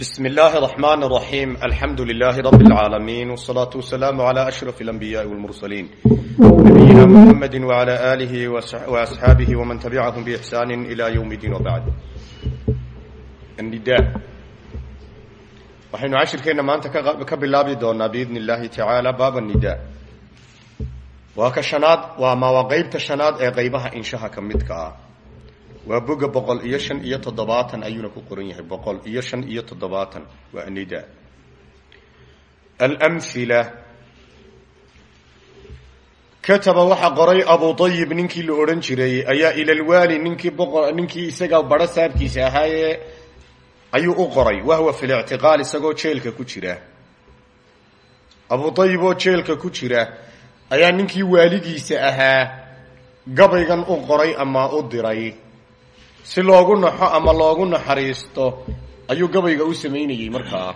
بسم الله الرحمن الرحيم الحمد لله رب العالمين والصلاة والسلام على أشرف الأنبياء والمرسلين نبينا محمد وعلى آله وأصحابه ومن تبعهم بإحسان إلى يوم الدين وبعد النداء waxaynu cashirkeenna maanta ka bilaabi doonaa biidni illaahi tacaala baab nidaa waa ka shanaad waa ma waa qeybta shanaad ee qeybaha inshaha ka midka ah waa boga boqol iyo shan iyo toddobaatan ayuuna ku qoran yahay. Boqol iyo shan iyo toddobaatan. Waa nida. Almhila kataba waxaa qoray abu ayib ninkii la odhan jiray ayaa ilalwaali ninkii boqo ninkii isaga baro saabkiisa ahaayee ayuu u qoray. Wahwa fi lictiqaal isagoo jeelka ku jira. Abu ayib oo jeelka ku jira ayaa ninkii waaligiisa ahaa gabaygan u qoray ama u diray si loogu naxo ama loogu naxariisto ayuu gabayga u samaynayey markaa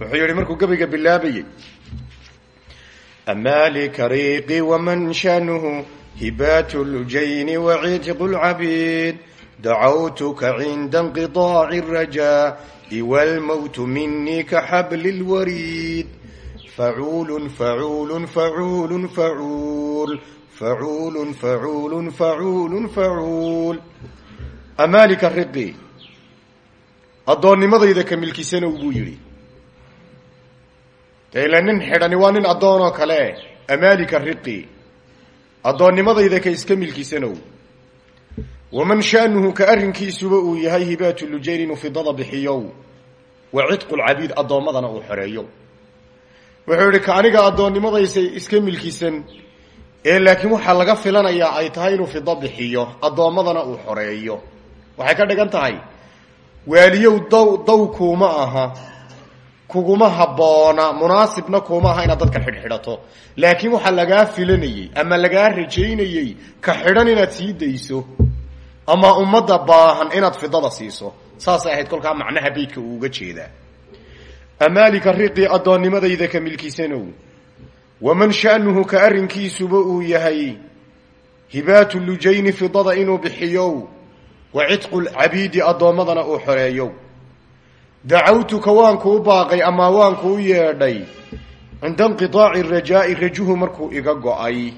wuxuu yidhi markuu gabayga bilaabayey ama likariiqi wamanshanuhu hibaatu ljayni waciitiqu lcabiid dacawtuka cinda inqidaaci alrajaa'i waalmowtu minii ka xabli lwariid facuulun facuulun facuulun facuul facuul facuul facuul facuul amaalika riqi addoonnimadayda ka milkisanow buu yidhi de ila nin xidhani waa nin addoon oo kale amaalika riqi addoonnimadayda ka iska milkisanow waman sha'nuhu ka arrinkiisuba uu yahay hibaatu lujayl inuu fidada bixiyow wa cidqu lcabiid addoommadana uu xoreeyo wuxuu yidhi ka aniga addoonnimadaysa iska milkisan laakiin waxaa laga filanayaa ay tahay inuu fido bixiyo addoommadana uu xoreeyo. Waxay ka dhigan tahay waaliyow daw daw kuuma aha kuguma habboona munaasibna kuuma aha inaad dadka xidhxidhato. Laakiin waxaa lagaa filanayey ama lagaa rajaynayey ka xidhan inaad sii dayso ama ummadda baahan inaad fidada siiso. Saasay ahayd kolkaa macnaha beydka uu uga jeedaa. Amaalika riqii addoonnimadayda ka milkisanow waman sha'nuhu ka arrinkiisuba uu yahay hibaatu lujayni fidada inuu bixiyow wa cidqu lcabiidi addoommadana uu xoreeyow dacawtuka waan kuu baaqay ama waan kuu yeedhay cinda inqiطaaci rajaa'i rajuhu markuu iga go'ay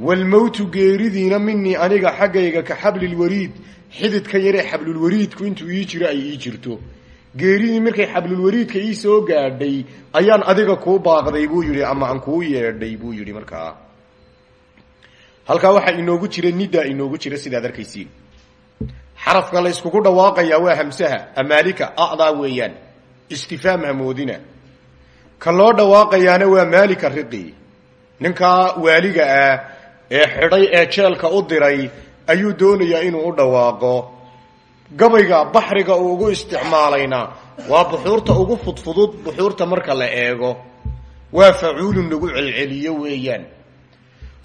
waalmowtu geeridiina minii aniga xaggayga ka xablilwariid xididka yaree xablulwariidku intuu ii jiro ay ii jirto geeridii markay xablulwariidka ii soo gaadhay ayaan adiga kuu baaqday buu yidhi ama aan kuu yeedhay buu yidhi markaa. Halkaa waxaa inoogu jira nida inoogu jira sidaad arkaysiin. Xarafka la yskugu dhawaaqayaa waa hamsaha amaalika adaa weeyaan istifaam hamoodina. Ka loo dhawaaqayaana waa maalika riqi. Ninkaa waaliga ah ee xidhay ee jeelka u diray ayuu doonayaa inuu u dhawaaqo gabayga baxriga uu ugu isticmaalayna. Waa buxuurta ugu fudfudud buxuurta marka la eego. Waa facuulun lagu celceliyo weeyaan.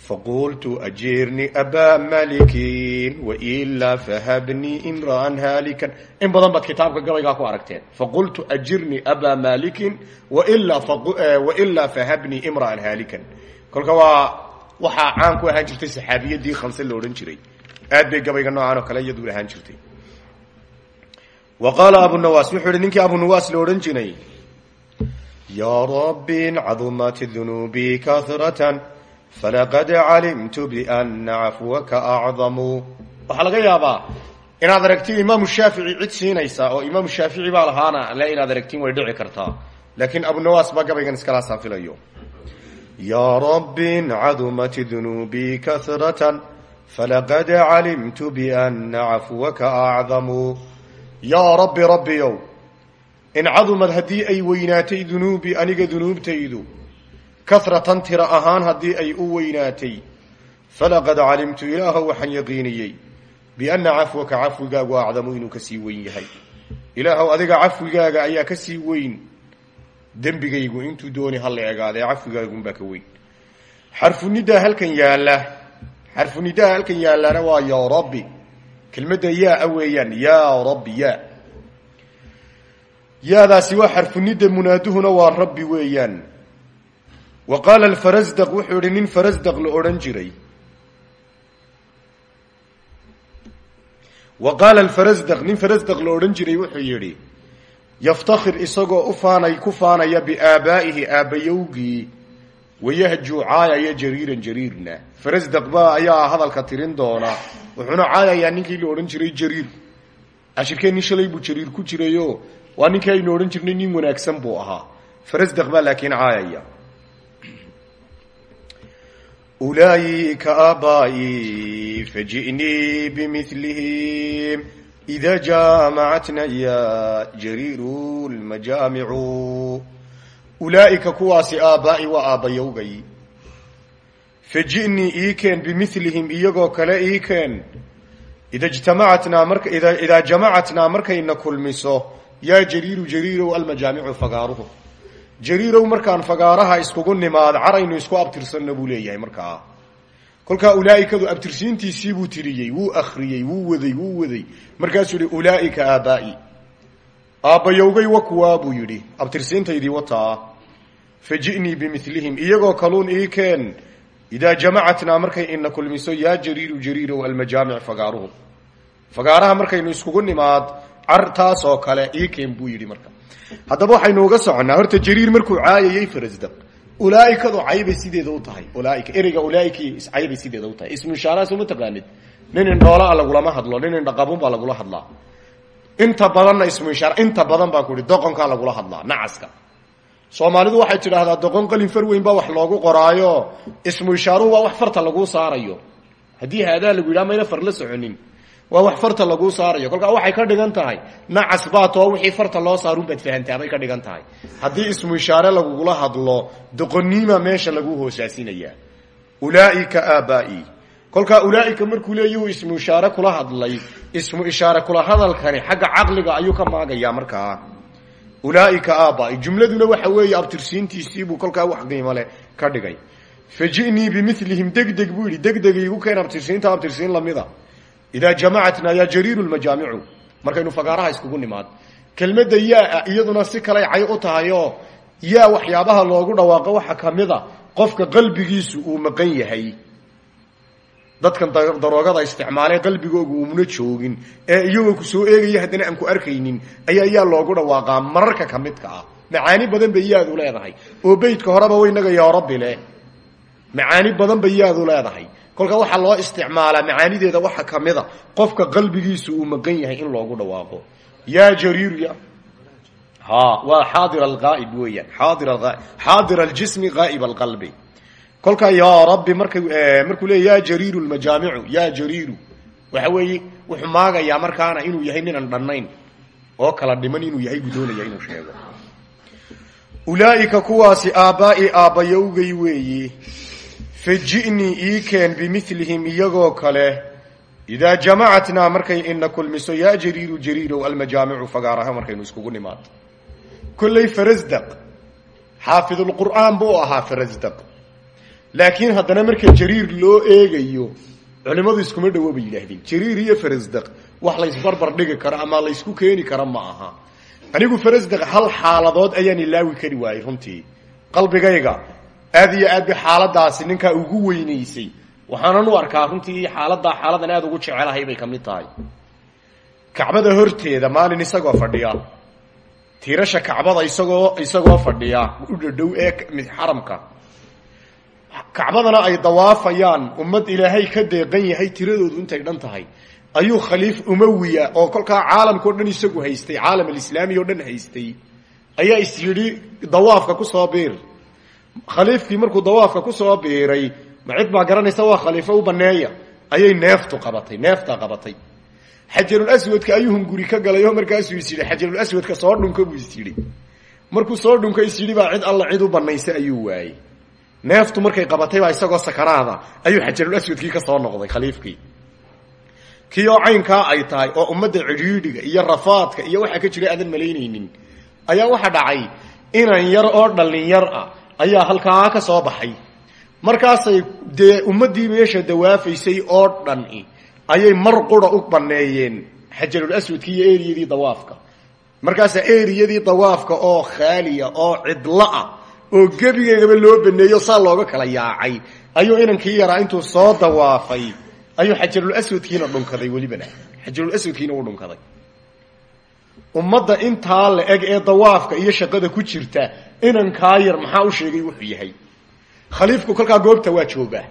Faqultu ajirni abaa malikin wailaa fahabnii imra'an haalikan in badan baad kitaabka gabaygaa ku aragteen. Faqultu ajirni abaa malikin wailaa fahabnii imra'an haalikan kolka waa waxaa caan ku ahaan jirtay saxaabiyadii khamse la odhan jiray. Aad bay gabayga noocan oo kale iyadu ahaan jirtay wa qaala abunawaas wuxuu ihi ninkii abunawaas la odhan jiray yaa rabbi cadumat dunuubi kahratan falaqad calimtu biana cafwaka acdamu waxaa laga yaabaa inaad aragti imaamu shaafici cid siinaysa oo imaamu shaafici baa lahaana le inaad aragtiin way dhici kartaa. Laakiin abunawaas baa gabaygan iskala saafilayo yaa rabbi cadumat dunuubi kahratan falaqad calimtu biana cafwaka acdamu yaa rabbi rabbiyow in cadumad haddii ay weynaatay dunuubii aniga dunuubtaydu. Kasratan tira ahaan haddii ay u weynaatay. Falaqad calimtu ilaahow waxaan yaqiiniyey bianna cafwaka cafwigaagu acdamu inuu ka sii weyn yahay. Ilaahow adiga cafwigaaga ayaa ka sii weyn. Dembigaygu intuu dooni ha la egaadee cafwigaagunbaa ka weyn. Xarfunidaa halkan yaalla. Xarfunidaa halkan yaallana waa yaa rabbi kelmadda yaa weeyaan yaa rabbi ya yaadaasi waa xarfunida munaaduhuna waa rabbi weeyaan. Wa qaala alfarasdaq wuxuu yihi nin farasdaq la odhan jiray. Wa qaala alfarasdaq nin farasdaq la odhan jiray wuxuu yidhi yaftakhir isagoo u ku faanaya biaabaa'ihi aabbayowgii wayahjuu caayaya jariiran jariirna farasdaq baa ayaa hadalka tirin doona wuxuuna caayayaa ninkii la odhan jiray jariir cashirkeenni shalay buu jariir ku jirayo waa ninkii aynu odhan jirnay nin wanaagsan buu ahaa farasdaq baa laakiin caayaya ulaa'ika aabaa'i faji'nii bimilihim ida jaamacatna ya jariiru lmajaamicu ulaa'ika kuwaasi aabaa'i waa aabbayowgay. Faji'nii iikeen bimilihim iyagoo kale iikeen. Ida jtamacatnaa marka ida idaa jamacatnaa markayna kulmiso yaa jariiru jariirow almajaamicu fagaaruhu. Jariirow markaan fagaaraha iskugu nimaad caraynu isku abtirsanna buu leeyahay markaa. Kolkaa ulaa'ikadu abtirsiintiisii buu tiriyey wuu akhriyey wuu waday wuu waday. Markaasuu yihi ulaa'ika aabaa'i aabbayowgay wa kuwaa buu yidhi. Abtirsiintaydii wataa faji'nii bimilihim iyagoo kaluun ii keen. Idaa jamacatnaa markay ina kulmiso yaa jariiru jariirow almajaamic fagaaruhu. Fagaaraha markaynu iskugu nimaad car taasoo kale ii keen buu yidhi marka. Haddaba waxaynu uga soconnaa horta jariir markuu caayayey farasdaq ulaaikadu caybay sideeda u tahay. Ulaaika ereyga ulaaiki caybay sideeda u tahay. Ismu ishaarahaas uma taqaanid. Nin indhoolaa lagulama hadlo nin indhaqabun baa lagula hadlaa inta badanna ismu ishaara inta badan baan ku ihi doqonkaa lagula hadlaa nacaska. Soomaalidu waxay tidhaahdaa doqon qalin far weyn baa wax loogu qoraayo ismu ishaaruhu waa wax farta laguu saarayo. Haddii haadaa lagu yidhaha mayna far la soconin waa wax farta laguu saarayo. Kolkaa waxay ka dhigan tahay nacas baatoo wixii farta loo saarunbaad fahantaabay ka dhigan tahay. Haddii ismu ishaare lagugula hadlo doqoniima meesha lagu hoosaasinayaa ulaaika aabaa'i kolkaa ulaaika markuu leeyahuu ismu ishaare kula hadlay ismu ishaare kula hadalkani xagga caqliga ayuu ka maagayaa markaa ulaaika aabaa'i jumladuna waxa weeye abtirsiintiisiibuu kolkaa wax qiimo leh ka dhigay. Faji'nii bimilihim degdeg buu yidhi degdeg iigu keen abtirsiinta abtirsiin lamida idaa jamacatnaa yaa jariiru lmajaamicu markaynu fagaaraha iskugu nimaad. Kelmadda yaa iyaduna si kalay cay u tahay oo yaa waxyaabaha loogu dhawaaqo waxa kamida qofka qalbigiisu uu maqan yahay dadkan daroogada isticmaalee qalbigooga uumuna joogin. Ee iyagoo ku soo eegaya haddana aan ku arkaynin ayaa yaa loogu dhawaaqaa mararka ka midka ah. Macaani badan bay yaadu leedahay. Oo beydka horeba waynaga yaa rabbi leh. Macaani badan bay yaadu leedahay. Kolkaa waxaa loo isticmaalaa macaanideeda waxa kamida qofka qalbigiisu uu maqan yahay in loogu dhawaaqo. Yaa jariir ya. Ha waa xaadir alqaa'ib weeyaan. Xaadir alqaa'ib xaadir aljismi qaa'ib alqalbi kolkaa yaa rabbi marka markuu leeya ya jariiru lmajaamicu ya jariiru. Waxa weeye wuxuu maagayaa markaana inuu yahay ninan dhannayn oo kala dhiman inuu yahay buu inuu sheego. Ulaaika kuwaasi aabbaai aabbayowgay weeyi faji'nii ii keen iyagoo kale idaa jamacatnaa markay ina kulmiso yaa jariiru jariirow almajaamicu fagaaraha markaynu iskugu nimaado kolley farasdaq xaafidulqur'aan buu ahaa farasdaq laakiin haddana marka jariir loo eegayo culimmadu iskuma dhowo bay yidhaahdeen. Jariir iyo farasdaq wax laysbarbar dhigi karo ama laysku keeni karo ma aha. Anigu farasdaq hal xaaladood ayaan ilaawi kari waayey runtii. Qalbigayga aad iyo aad bay xaaladaasi ninkaa ugu weynaysay. Waxaanan u arkaa runtii xaaladaa xaaladan aad ugu jecelahay bay ka mid tahay. Kacbada horteeda maalin isagoo fadhiya. Tiirasha kacbada isagoo isagoo fadhiya. U dhadhow ee xaramka kacbadana ay dawaafayaan. Ummad ilaahay ka deeqan yahay tiradoodu intay dhan tahay. Ayuu khaliif umawiya oo kolkaa caalamkao dhan isagu haystay caalam alislaami oo dhan haystay. Ayaa is yidhi dawaafka ku soo biir. Khaliifkii markuu dawaafka ku soo biiray ma cid baa garanaysa waa khaliifo u baneeya. Ayay neeftu qabatay neeftaa qabatay. Xajarulaswadka ayuu hunguri ka galay oo markaasuu is yidhi xajarulaswadka soo dhunka buu is markuu soo dhunka is yidhi baa cid alla cid u banaysa ayuu waayey neeftu markay qabatay baa isagoo sakaraada ayuu xajarulaswadkii ka soo noqday khaliifkii. Kii oo ay tahay oo ummadda cidhiidhiga iyo rafaadka iyo waxaa ka jira aadan malaynaynin ayaa waxa dhacay inan yar oo dhalinyar ah ayaa halkaa ka soo baxay. Markaasay dee ummaddii meesha dawaafaysay oo dhani ayay mar qura u baneeyeen xajarul aswadki iyo eriyadii dawaafka. Markaasaa eriyadii dawaafka oo khaaliya oo cidloah oo gebigeegaba loo baneeyo saa looga kala yaacay. Ayuu inankii yaraa intuu soo dawaafay. Ayuu xajarul aswadkiina dhunkaday welibana. Xajarul aswadkiina uu dhunkaday. Ummadda intaa la eg ee dawaafka iyo shaqada ku jirta inankaa yar maxaa u sheegay wuxuu yahay? Khaliifku kolkaa goobta waa joogaa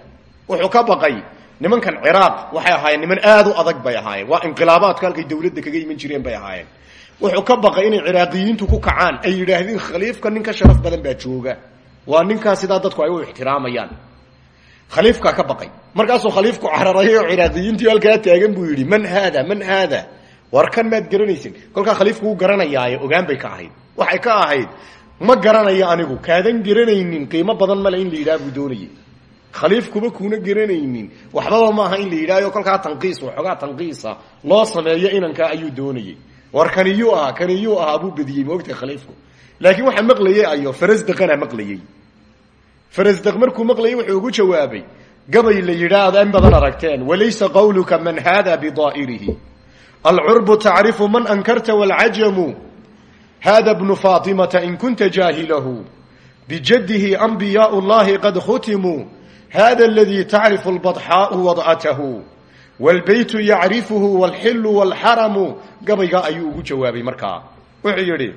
wuxuu ka baqay nimankan ciraaq waxay ahaayeen niman aad u adag bay ahaayeen. Waa inqilaabaadku halkay dawladda kaga iman jireen bay ahaayeen wuxuu ka baqay inay ciraaqiyiintu ku kacaan ay yidhaahdeen khaliifka nin ka sharaf badan baa jooga. Waa ninkaa sidaa dadku ay u ixtiraamayaan. Khaliifkaa ka baqay. Markaasuu khaliifku cararayay oo ciraaqiyiintii taagan buu yidhi man haada man haada. War kan maad garanaysin. Kolkaa khaliifku wuu garanayaaye ogaan bay ka ahayd. Waxay ka ahayd ma garanayo anigu kaadan garanaynin qiimo badan male in la yidhaha buu doonayay khaliifkuba kuuna garanaynin waxbaba maaha in la yidhahyo kolkaa tanqiis waxoogaa tanqiisa loo sameeyo inankaa ayuu doonayay war kaniyuu ahaa kaniyuu ahaa buu bediyey maogtahay khaliifku laakiin waxaa maqlayay ayo farasdaqana maqlayey farasdaq markuu maqlayay wuxuu ugu jawaabay gabay la yidhaahdo in badan aragteen walaysa qawluka man haada bidaa'irihi alcurbu tacrifu man ankarta waalcajamu hada bnu faatimata in kunta jaahilahu? Bijadihi anbiyaau llahi qad khutimuu hada aladii tacrifu lbadxaau wad'atahu wlbeytu yacrifuhu wlxilu wlxaramu gabaygaa ayuu ugu jawaabay markaa wuxuu yidhi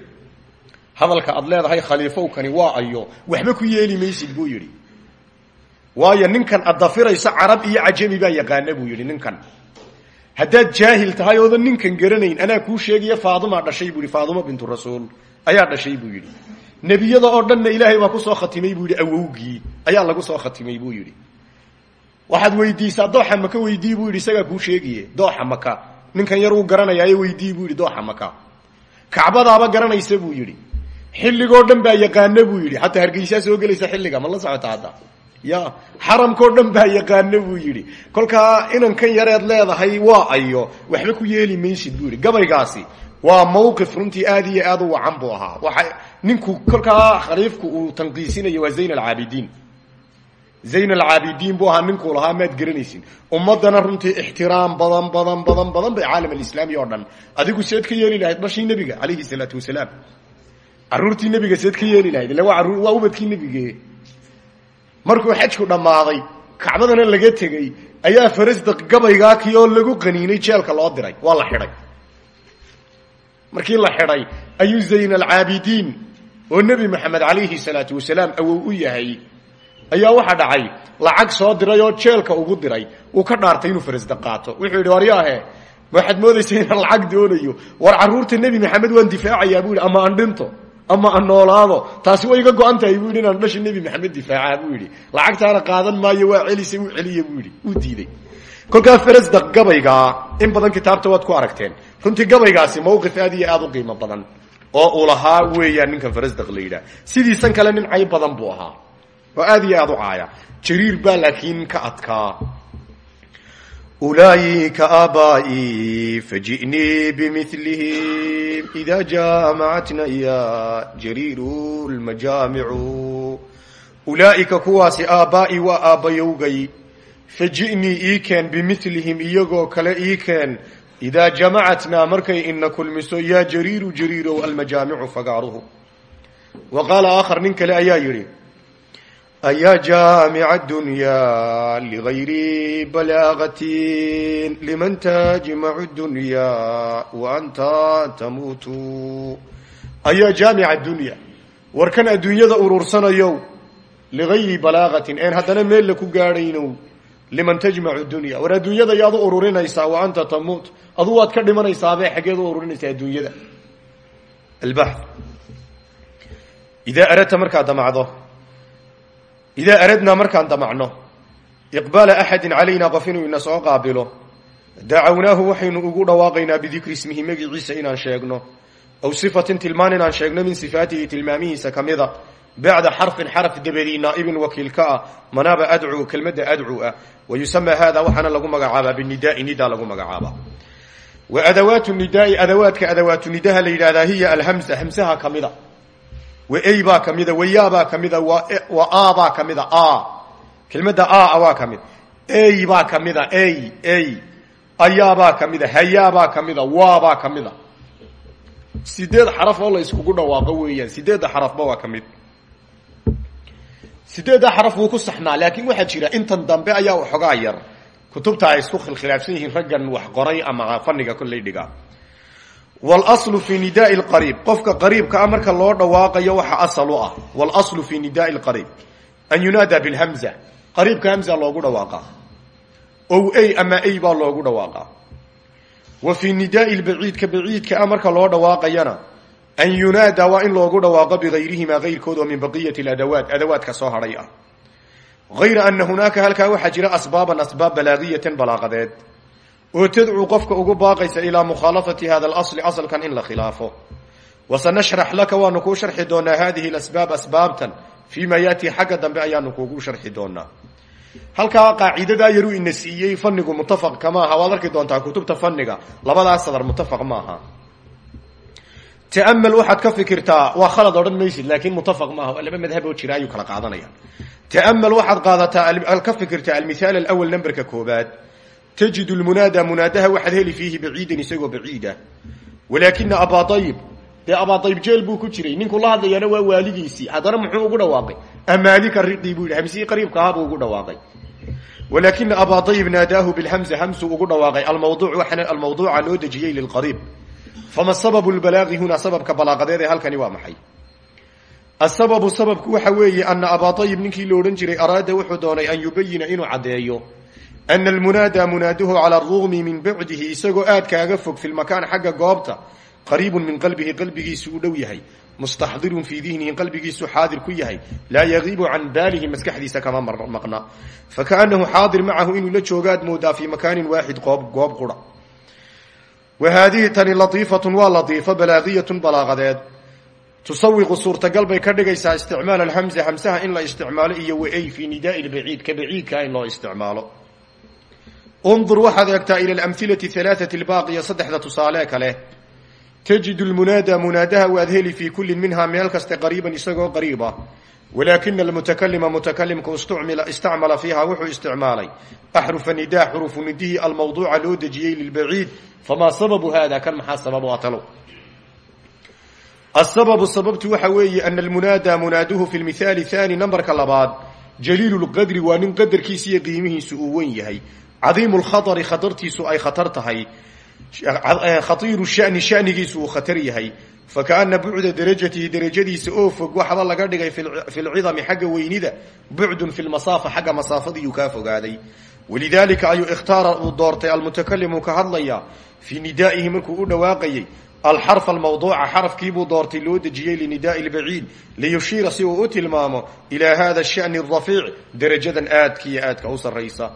hadalka aad leedahay khaliifowkani waa ayo waxba ku yeeli maysid buu yidhi waayo ninkan aad dafirayso carab iyo cajami baa yaqaana buu yidhi ninkan haddaad jaahil tahay oodan ninkan garanayn anaa kuu sheegaya faaduma dhashay buu yidhi faaduma bintu rasuul ayaa dhashay buu yidhi nebiyada oo dhanna ilaahay baa ku soo khatimay buu yidhi awowgii ayaa lagu soo khatimay buu yidhi waxaad weydiisaa dooxa maka weydii buu yidhi isagaa kuu sheegaye dooxa maka ninkan yar uu garanayaayo weydii buu dooxa maka. Kacbadaaba garanaysa buu yidhi. Xilligoo dhan baa yaqaana buu yidhi. Xataa hargeysaa soo gelaysa xilliga ma la socota hadda. Ya xaramkao dhan baa yaqaana buu yidhi. Kolkaa inankan yareed leedahay waa ayo. Waxba ku yeeli maysid buu yidhi. Gabaygaasi waa mawqif runtii aad iyo aad u wacan buu ahaa. Waxa ninku kolkaa khaliifku uu tanqiisinayo waa zayn alcaabidiin zayn alcaabidiin buu ahaa ninkuu lahaa maad garanaysin ummadana runtii ixtiraam badan badan badan badan bay caalam alislaami oo dhan. Adigu seed ka yeeli lahayd dhashii nebiga calayhi salaatu wasalaam. Caruurtii nebiga seed ka yeeli lahayd illa waa waa ubadkii nebige. Markuu xajku dhammaaday kacbadana laga tegey ayaa farasdaq gabaygaa kii oo lagu qaniinay jeelka loo diray. Waa la xidhay. Markii la xidhay ayuu zayn alcaabidiin oo nebi maxamed calayhi ayaa waxaa dhacay lacag soo diray oo jeelka ugu diray. Uu ka dhaartay inuu farasdaq qaato. Wuxuu yidhi waryaahe waxaad lacag doonayo. War carruurta nebi maxamed waan difaacayaa buu ama aan dhinto ama aan noolaado. Taasi way iga go-an buu inaan dhasha nebi maxamed difaacaa buu yidhi. Lacagtaana qaadan maayo waa celisa uu celiya buu yidhi. Uu diiday. Kolkaa farasdaq gabaygaa in badan kitaabta waad ku aragteen. Runtii gabaygaasi mawqif aad iyo aad u qiimo badan oo uu lahaa weeyaan ninkan farasdaq la yidhaah. Sidiisan kale nin cay badan buu ahaa oo aad iyo aad u caaya. Jariir baa laakiin ka adkaa. Ulaayika aabaa'i faji'nii bimilihim ida jaamacatna ya jariiru lmajaamicu ulaa'ika kuwaasi aabaa'i waa aabbayowgay. Faji'nii ii keen bimilihim iyagoo kale ii keen idaa jamacatnaa markay ina kulmiso yaa jariiru ayaa jaamica dunyaa ligayri balaagatin liman tajmacu dunyaa wa anta tamuutu ayaa jaamica dunya warkan adduunyada urursanayow ligayri balaagatin een haddana meel la ku gaadhaynow liman tajmacu dunya war adduunyada yaad u ururinaysaa wa anta tamuut adu waad ka dhimanaysaabee xaggeed u ururinaysaa adduunyada albax idaa aradta markaad damacdo idaa aradnaa markaan damacno iqbaala axadin calayna qof inuu ina soo qaabilo dacawnaahu waxaynu ugu dhawaaqaynaa bidikri ismihi magiciisa inaan sheegno aw sifatin tilmaan inaan sheegno min sifaatihi tilmaamihiisa ka mida bacda xarfin xaraf dabadii naa'ibin wakiil ka ah manaaba adcu kelmadda adcu ah wa yusama hada waxaana lagu magacaabaa binidaai nida lagu magacaabaa wa adawaatu nidaai adawaadka adawaatu nidaha la yidhahdaa hiya alhamza hamsaha ka mida wa ey baa ka mida wa ya baa ka mida wa a baa ka mida a. Kelmadda a waa ka mid. Ey baa ka mida ey ey ayaabaa ka mida hayaabaa ka mida waabaa sideed xaraf oo la iskugu dhawaaqo weeyaan sideedda xarafba waa ka mid. Sideedda xaraf wuu ku saxnaa laakiin waxaa jira intan dambe ayaa waxoogaa yar. Kutubta ay isku khilkhilaafsan yihiin raggan wax qoray ama faniga kolley dhiga wاlأصlu fi nidaءi اlqariib qofka qariibka a marka loo dhawaaqayo waxa asal u ah wاlأصlu fi nidaءi اlqariib an yunaada bاlhamza qariibka hamza loogu dhawaaqaa ow ey ama ey baa loogu dhawaaqaa wa fii nidaai lbaciidka baciidka a marka loo dhawaaqayana an yunaada waa in loogu dhawaaqo bigayrihimaa gayrkood oo min baqiyati adawaat adawaadka soo hadhay ah hayra ana hunaaka halkaa waxaa jira asbaaban asbaab balaagiyatan balaaqadeed oo tadcuu qofka ugu baaqaysa ilaa mukhaalafati hada alasli asalkan in la khilaafo. Wasanashrax laka waanu kuu sharxi doonaa hadihi asbaab asbaabtan fii ma yatii xagga dambe ayaanu kuugu sharxi doonaa. Halkaa qaacidadaa yaruu ina siiyey fanigu mutafaq kamaaha waad arki doontaa kutubta faniga labadaas sadar mutafaq maaha ta'amal waxaad ka fikirtaa waa khalad odhan maysid laakiin mutafaq maaha waa laba madhab oo jira ayuu kala waxaad qaadataa ka fikirtaa almithaal alawal numberka tajidu lmunaada munaadaha waxaad heli fiihi baciidan isagoo baciida walaakina abaa ayib dee abaa ayib jeel buu ku jiray ninkuu la hadlayaana waa waaligiisii haddana muxuu ugu dhawaaqay amaalika riqii buu yidhi hamsihii qariibka ahaa buu ugu dhawaaqay walaakina abaa ayib naadaahu bilhamza hamsuu ugu dhawaaqay almawduuc waxaana almawduuca loo dejiyey lilqariib fama sababu lbalaaqi huna sababka balaaqadeed ee halkani waa maxay asababu sababku waxa weeye ana abaa ayib ninkii la odhan jiray araada wuxuu doonay an yubayina inuu caddeeyo ana almunaada munaaduhu cala arugmi min bacdihi isagoo aad kaaga fog fi lmakaan xagga goobta qariibun min qalbihi qalbigiisu u dhow yahay mustaxdirun fii dihnihi qalbigiisu xaadir ku yahay laa yagiibu can baalihi maskaxdiisa kama maqna fakaanahu xaadir macahu inuu la joogaad moodaa fii makaanin waaxid goob qura wa haadihi tani latiifatun waa latiifo balaaqiyatun balaaqadeed tusawiqu suurtagal bay ka dhigaysaa isticmaal alhamza hamsaha in la isticmaalo iyo waay fii nidaai lbaciid ka baciidkaa in loo isticmaalo undur waxaad eegtaa ila alamhilati alaaati albaaqiya saddexda tusaale kale tajidu lmunaada munaadaha waad heli fii kullin minhaa meel kaste qariiban isagoo qariiba walaakina almutakalima mutakalimka istacmala fiiha wuxuu isticmaalay axrufa nidaa xurufu nidihii almawduuca loo dejiyey lilbaciid famaa sababu hada kan maxaa sababu atalo asababu sababtu waxa weeye ana almunaada munaaduhu fi lmithaali haani nambarka labaad jaliilu lqadri waa nin qadarkiisa iyo qiimihiisu uu wen yahay cadiimu lkhatari khatartiisu ay khatar tahay. Khaiiru shani shanigiisu uu khatar yahay. Fakaana bucda derajatihi derajadiisa oo fog waxba laga dhigay fi lcidami xagga weynida bucdun fi lmasaafa xagga masaafadiiyuu kaa fogaaday. Walidaalika ayuu ikhtaara uu doortay almutakalimu ka hadlaya fii nidaa'ihi markuu u dhawaaqayey alxarf almawduuca xarafkiibuu doortay loo dejiyey linidaai lbaciid liyushiira si uu u tilmaamo ilaa hada shani rafiic derajadan aadka iyo aadka u saraysa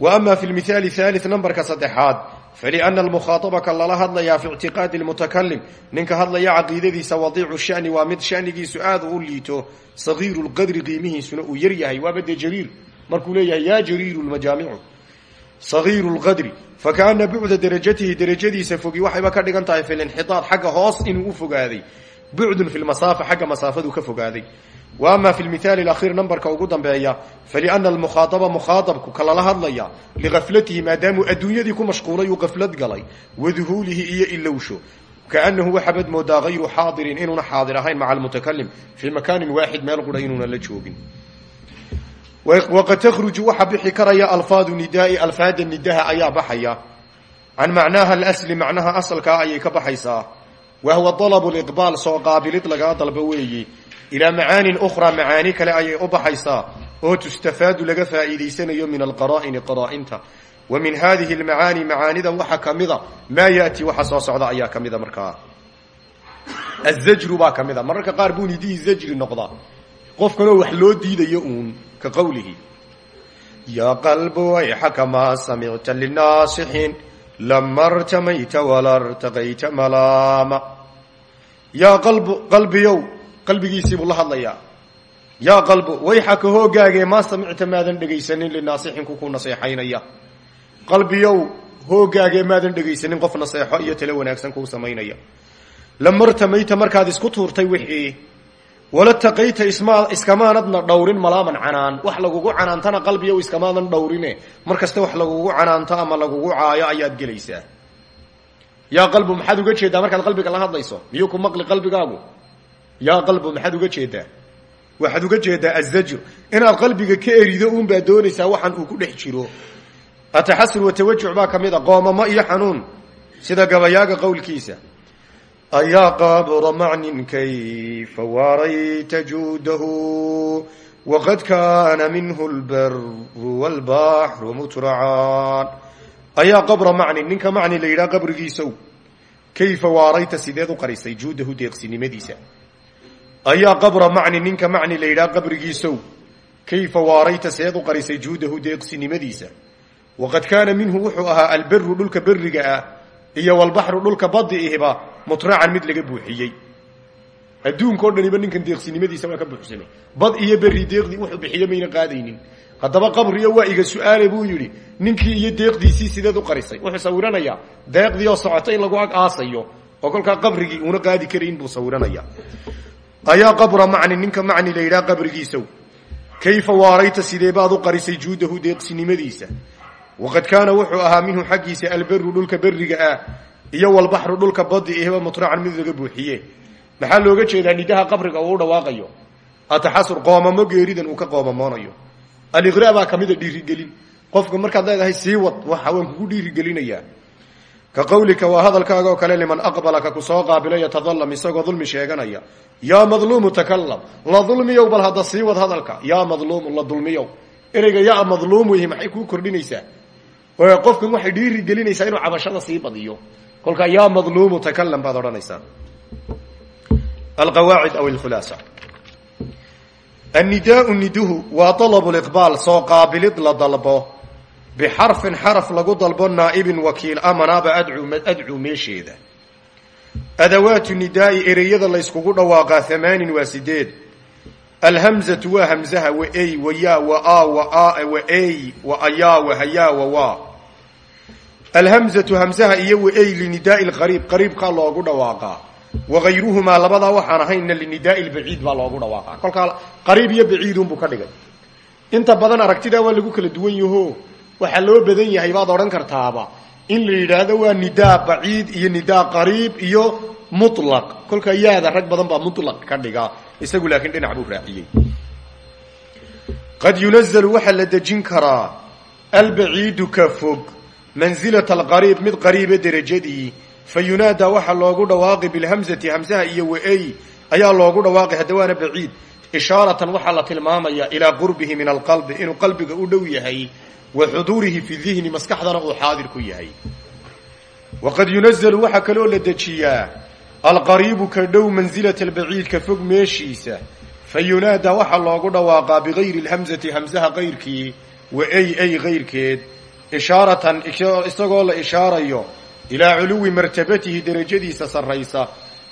wa ama fi lmithaali haali nambarka saddexaad faliana almukhaaabaka lala hadlayaa fi ictiqaadi lmutakalim ninka hadlaya caqiidadiisa wadiicu shani waa mid shanigiisu aad u liito sagiiru lqadri qiimihiisuna uu yar yahay waaba dee jariir markuu leeyahay ya jariiru lmajaamicu sagiiru lqadri fakaana bucda derajatihi derajadiisa fogi waxayba ka dhigan tahay fi linxiaad xagga hoos inuu u fogaaday bucdun fi lmasaafa xagga masaafadu ka fogaaday wa ama fi lmithaali alakhiir nambarka ugu dambeeya faliana almukhaadaba mukhaadabku ka lala hadlaya ligaflatihi maadaamuu adduunyadii ku mashquulay uu qaflad galay waduhuulihi iyo ilowsho kaanahu waxabad moodaa hayru xaadirin inuuna xaadir ahayn maca almutakalim fii makaanin waaxid meel qura inuuna la joogin. Waqad takhruju waxaa bixi karaya alfaadu nidaai alfaada nidaha ayaa baxaya. Can macnaaha alasli macnaha asalkaa ayay ka baxaysaa wa huwa dalabu liqbaal soo qaabilid lagaa dalbo weeye ilaa macaanin ukhraa macaani kale ayay u baxaysaa oo tustafaadu laga faa'iidaysanayo min alqaraa'ini qaraa'inta wa min hadihi almacaani macaanidan waxaa ka mida maa yaati waxa soo socda ayaa ka mida markaa azajru baa ka mida mararka qaar buu nidihii zajri noqdaa qofkanoo wax loo diidayo uun ka qowlihi yaa qalbu wayxaka maa samicta linaasixin lama rtamayta wala rtaqayta malaama yaa qalbu qalbiyow qalbigiisiibuu la hadlayaa yaa qalbu wayxaka hoogaagee maa samicta maadan dhegaysanin linaasixin kukuu naseexaynaya. Qalbiyow hoogaagee maadan dhegaysanin qof naseexo iyo tale wanaagsan kuu samaynaya. Lama rtamayta markaad isku tuurtay wixii wala taqayta iskamaanadna dhowrin malaaman canaan. Wax lagugu canaantana qalbiyow iskamaadan dhowrine. Mar kasta wax lagugu canaanto ama lagugu caayo ayaad gelaysaa. Yaa qalbu maxaad uga jeedaa markaad qalbiga la hadlayso? Miyuu ku maqli qalbigaagu? Yaa qalbu maxaad uga jeedaa? Waxaad uga jeedaa azajr inaad qalbiga ka erido uunbaad doonaysaa waxaan uu ku dhex jiro. Ataxasur watawajuc baa ka mid a qoomamo iyo xanuun. Sida gabayaaga qowlkiisa ayaa qaabura macnin kayfa waarayta juudahu waqad kaana minhu lbaru wlbaxru mutracaan ayaa qabra macnin ninka macni la yidhaha qabrigiisow kayfa waarayta sideed u qarisay juudahu deeqsinimadiisa ayaa qabra macni ninka macni la yidhaha qabrigiisow kayfa waarayta seed u qarisay juudahu deeqsinimadiisa waqad kaana minhu wuxuu ahaa alberu dhulka beriga ah iyo walbaxru dhulka badi ihba mutracan mid laga buuxiyey. Adduunkao dhaniba ninkan deeqsinimadiisa waa ka buuxsamay bad iyo beri deeqdii wuxuu bixiye mayna qaadaynin. Haddaba qabriyo waa iga su'aale buu yidhi ninkii iyo deeqdiisii sideed u qarisay. Wuxuu sawiranayaa deeqdii oo socota in lagu ag aasayo oo kolkaa qabrigii uuna qaadi karayn buu sawiranaya ayaa qabra macni ninka macni la yidhaha qabrigiisow kayfa waarayta sidee baad u qarisay juudahu deeqsinimadiisa? Waqad kaana wuxuu ahaa minhu xaggiisa alberu dhulka beriga ah iyo walbaxru dhulka badi ihba mutracan mid laga buuxiye. Maxaa looga jeedaa nidaha qabriga uu u dhawaaqayo? Ataxasur qoomamo geeridan uu ka qoomamoonayo. Aliqra baa kamida dhiirigelin. Qofka markaad leedahay sii wad waxa waan kugu dhiirigelinayaa ka qawlika waa hadalkaaga oo kale liman aqbala ka ku soo qaabilo yatadalam isagoo dulmi sheeganaya. Yaa madluumu takalam la dulmiyow bal hadda sii wad hadalka. Yaa madluumu la dulmiyow. Ereyga yaa madluum weyhi maxay kuu kordhinaysaa qofkan waxay dhiiri gelinaysaa inuu cabashada sii badiyo kolkaa yaa madluumu takalam baad odhanaysaa alqawaacid aw alkhulaasa. Annidaau niduhu waa dalabu liqbaal soo qaabilid la dalbo. Bixarfin xaraf lagu dalbo naa'ibin wakiil amanaaba adcuu meesheeda. Adawaatu nidaai ereyada layskugu dhawaaqaa hamaanin waa sideed. Alhamzatu waa hamzaha wa ey wa yaa wa a wa a wa ey wa ayaa wa hayaa wa waa alhamzatu hamzaha iyo wa ey linidaai lqariib qariibkaa loogu dhawaaqaa wagayruhumaa labadaa waxaan ahayna linidaai lbaciid baa loogu dhawaaqaa kolkaa qariib iyo baciidunbuu ka dhigay. Inta badan aragtidaa waa lagu kala duwan yaho. Waxaa loo badan yahay baad odhan kartaaba. In la yidhaahdo waa nidaa baciid iyo nidaa qariib iyo mulaq kolkaa yaada rag badan baa mulaq ka dhiga isagu laakiin dhinac buu raaciyey. Qad yunazalu waxaa la dejin karaa. Albaciidu ka fog mansilata alqariib mid qariiba derajadii fa yunaadaa waxaa loogu dhawaaqi bilhamzati hamsaha iyo wa-ey ayaa loogu dhawaaqi haddawaana baciid. Ishaaratan waxaa la tilmaamayaa ilaa qurbihi min alqalbi inuu qalbiga u dhow yahay wa xuduurihi fi dihni maskaxdana uu xaadir ku yahay. Waqad yunazalu waxaa kaloo la dejiyaa alqariibu ka dhow mansilata albaciid ka fog meeshiisa. Fa yunaadaa waxaa loogu dhawaaqaa bigayri lhamzati hamsaha kayrkii wa ey ey kayrkeed ishaaratan isagoo la ishaarayo ilaa culuwi martabatihi derajadiisa sarraysa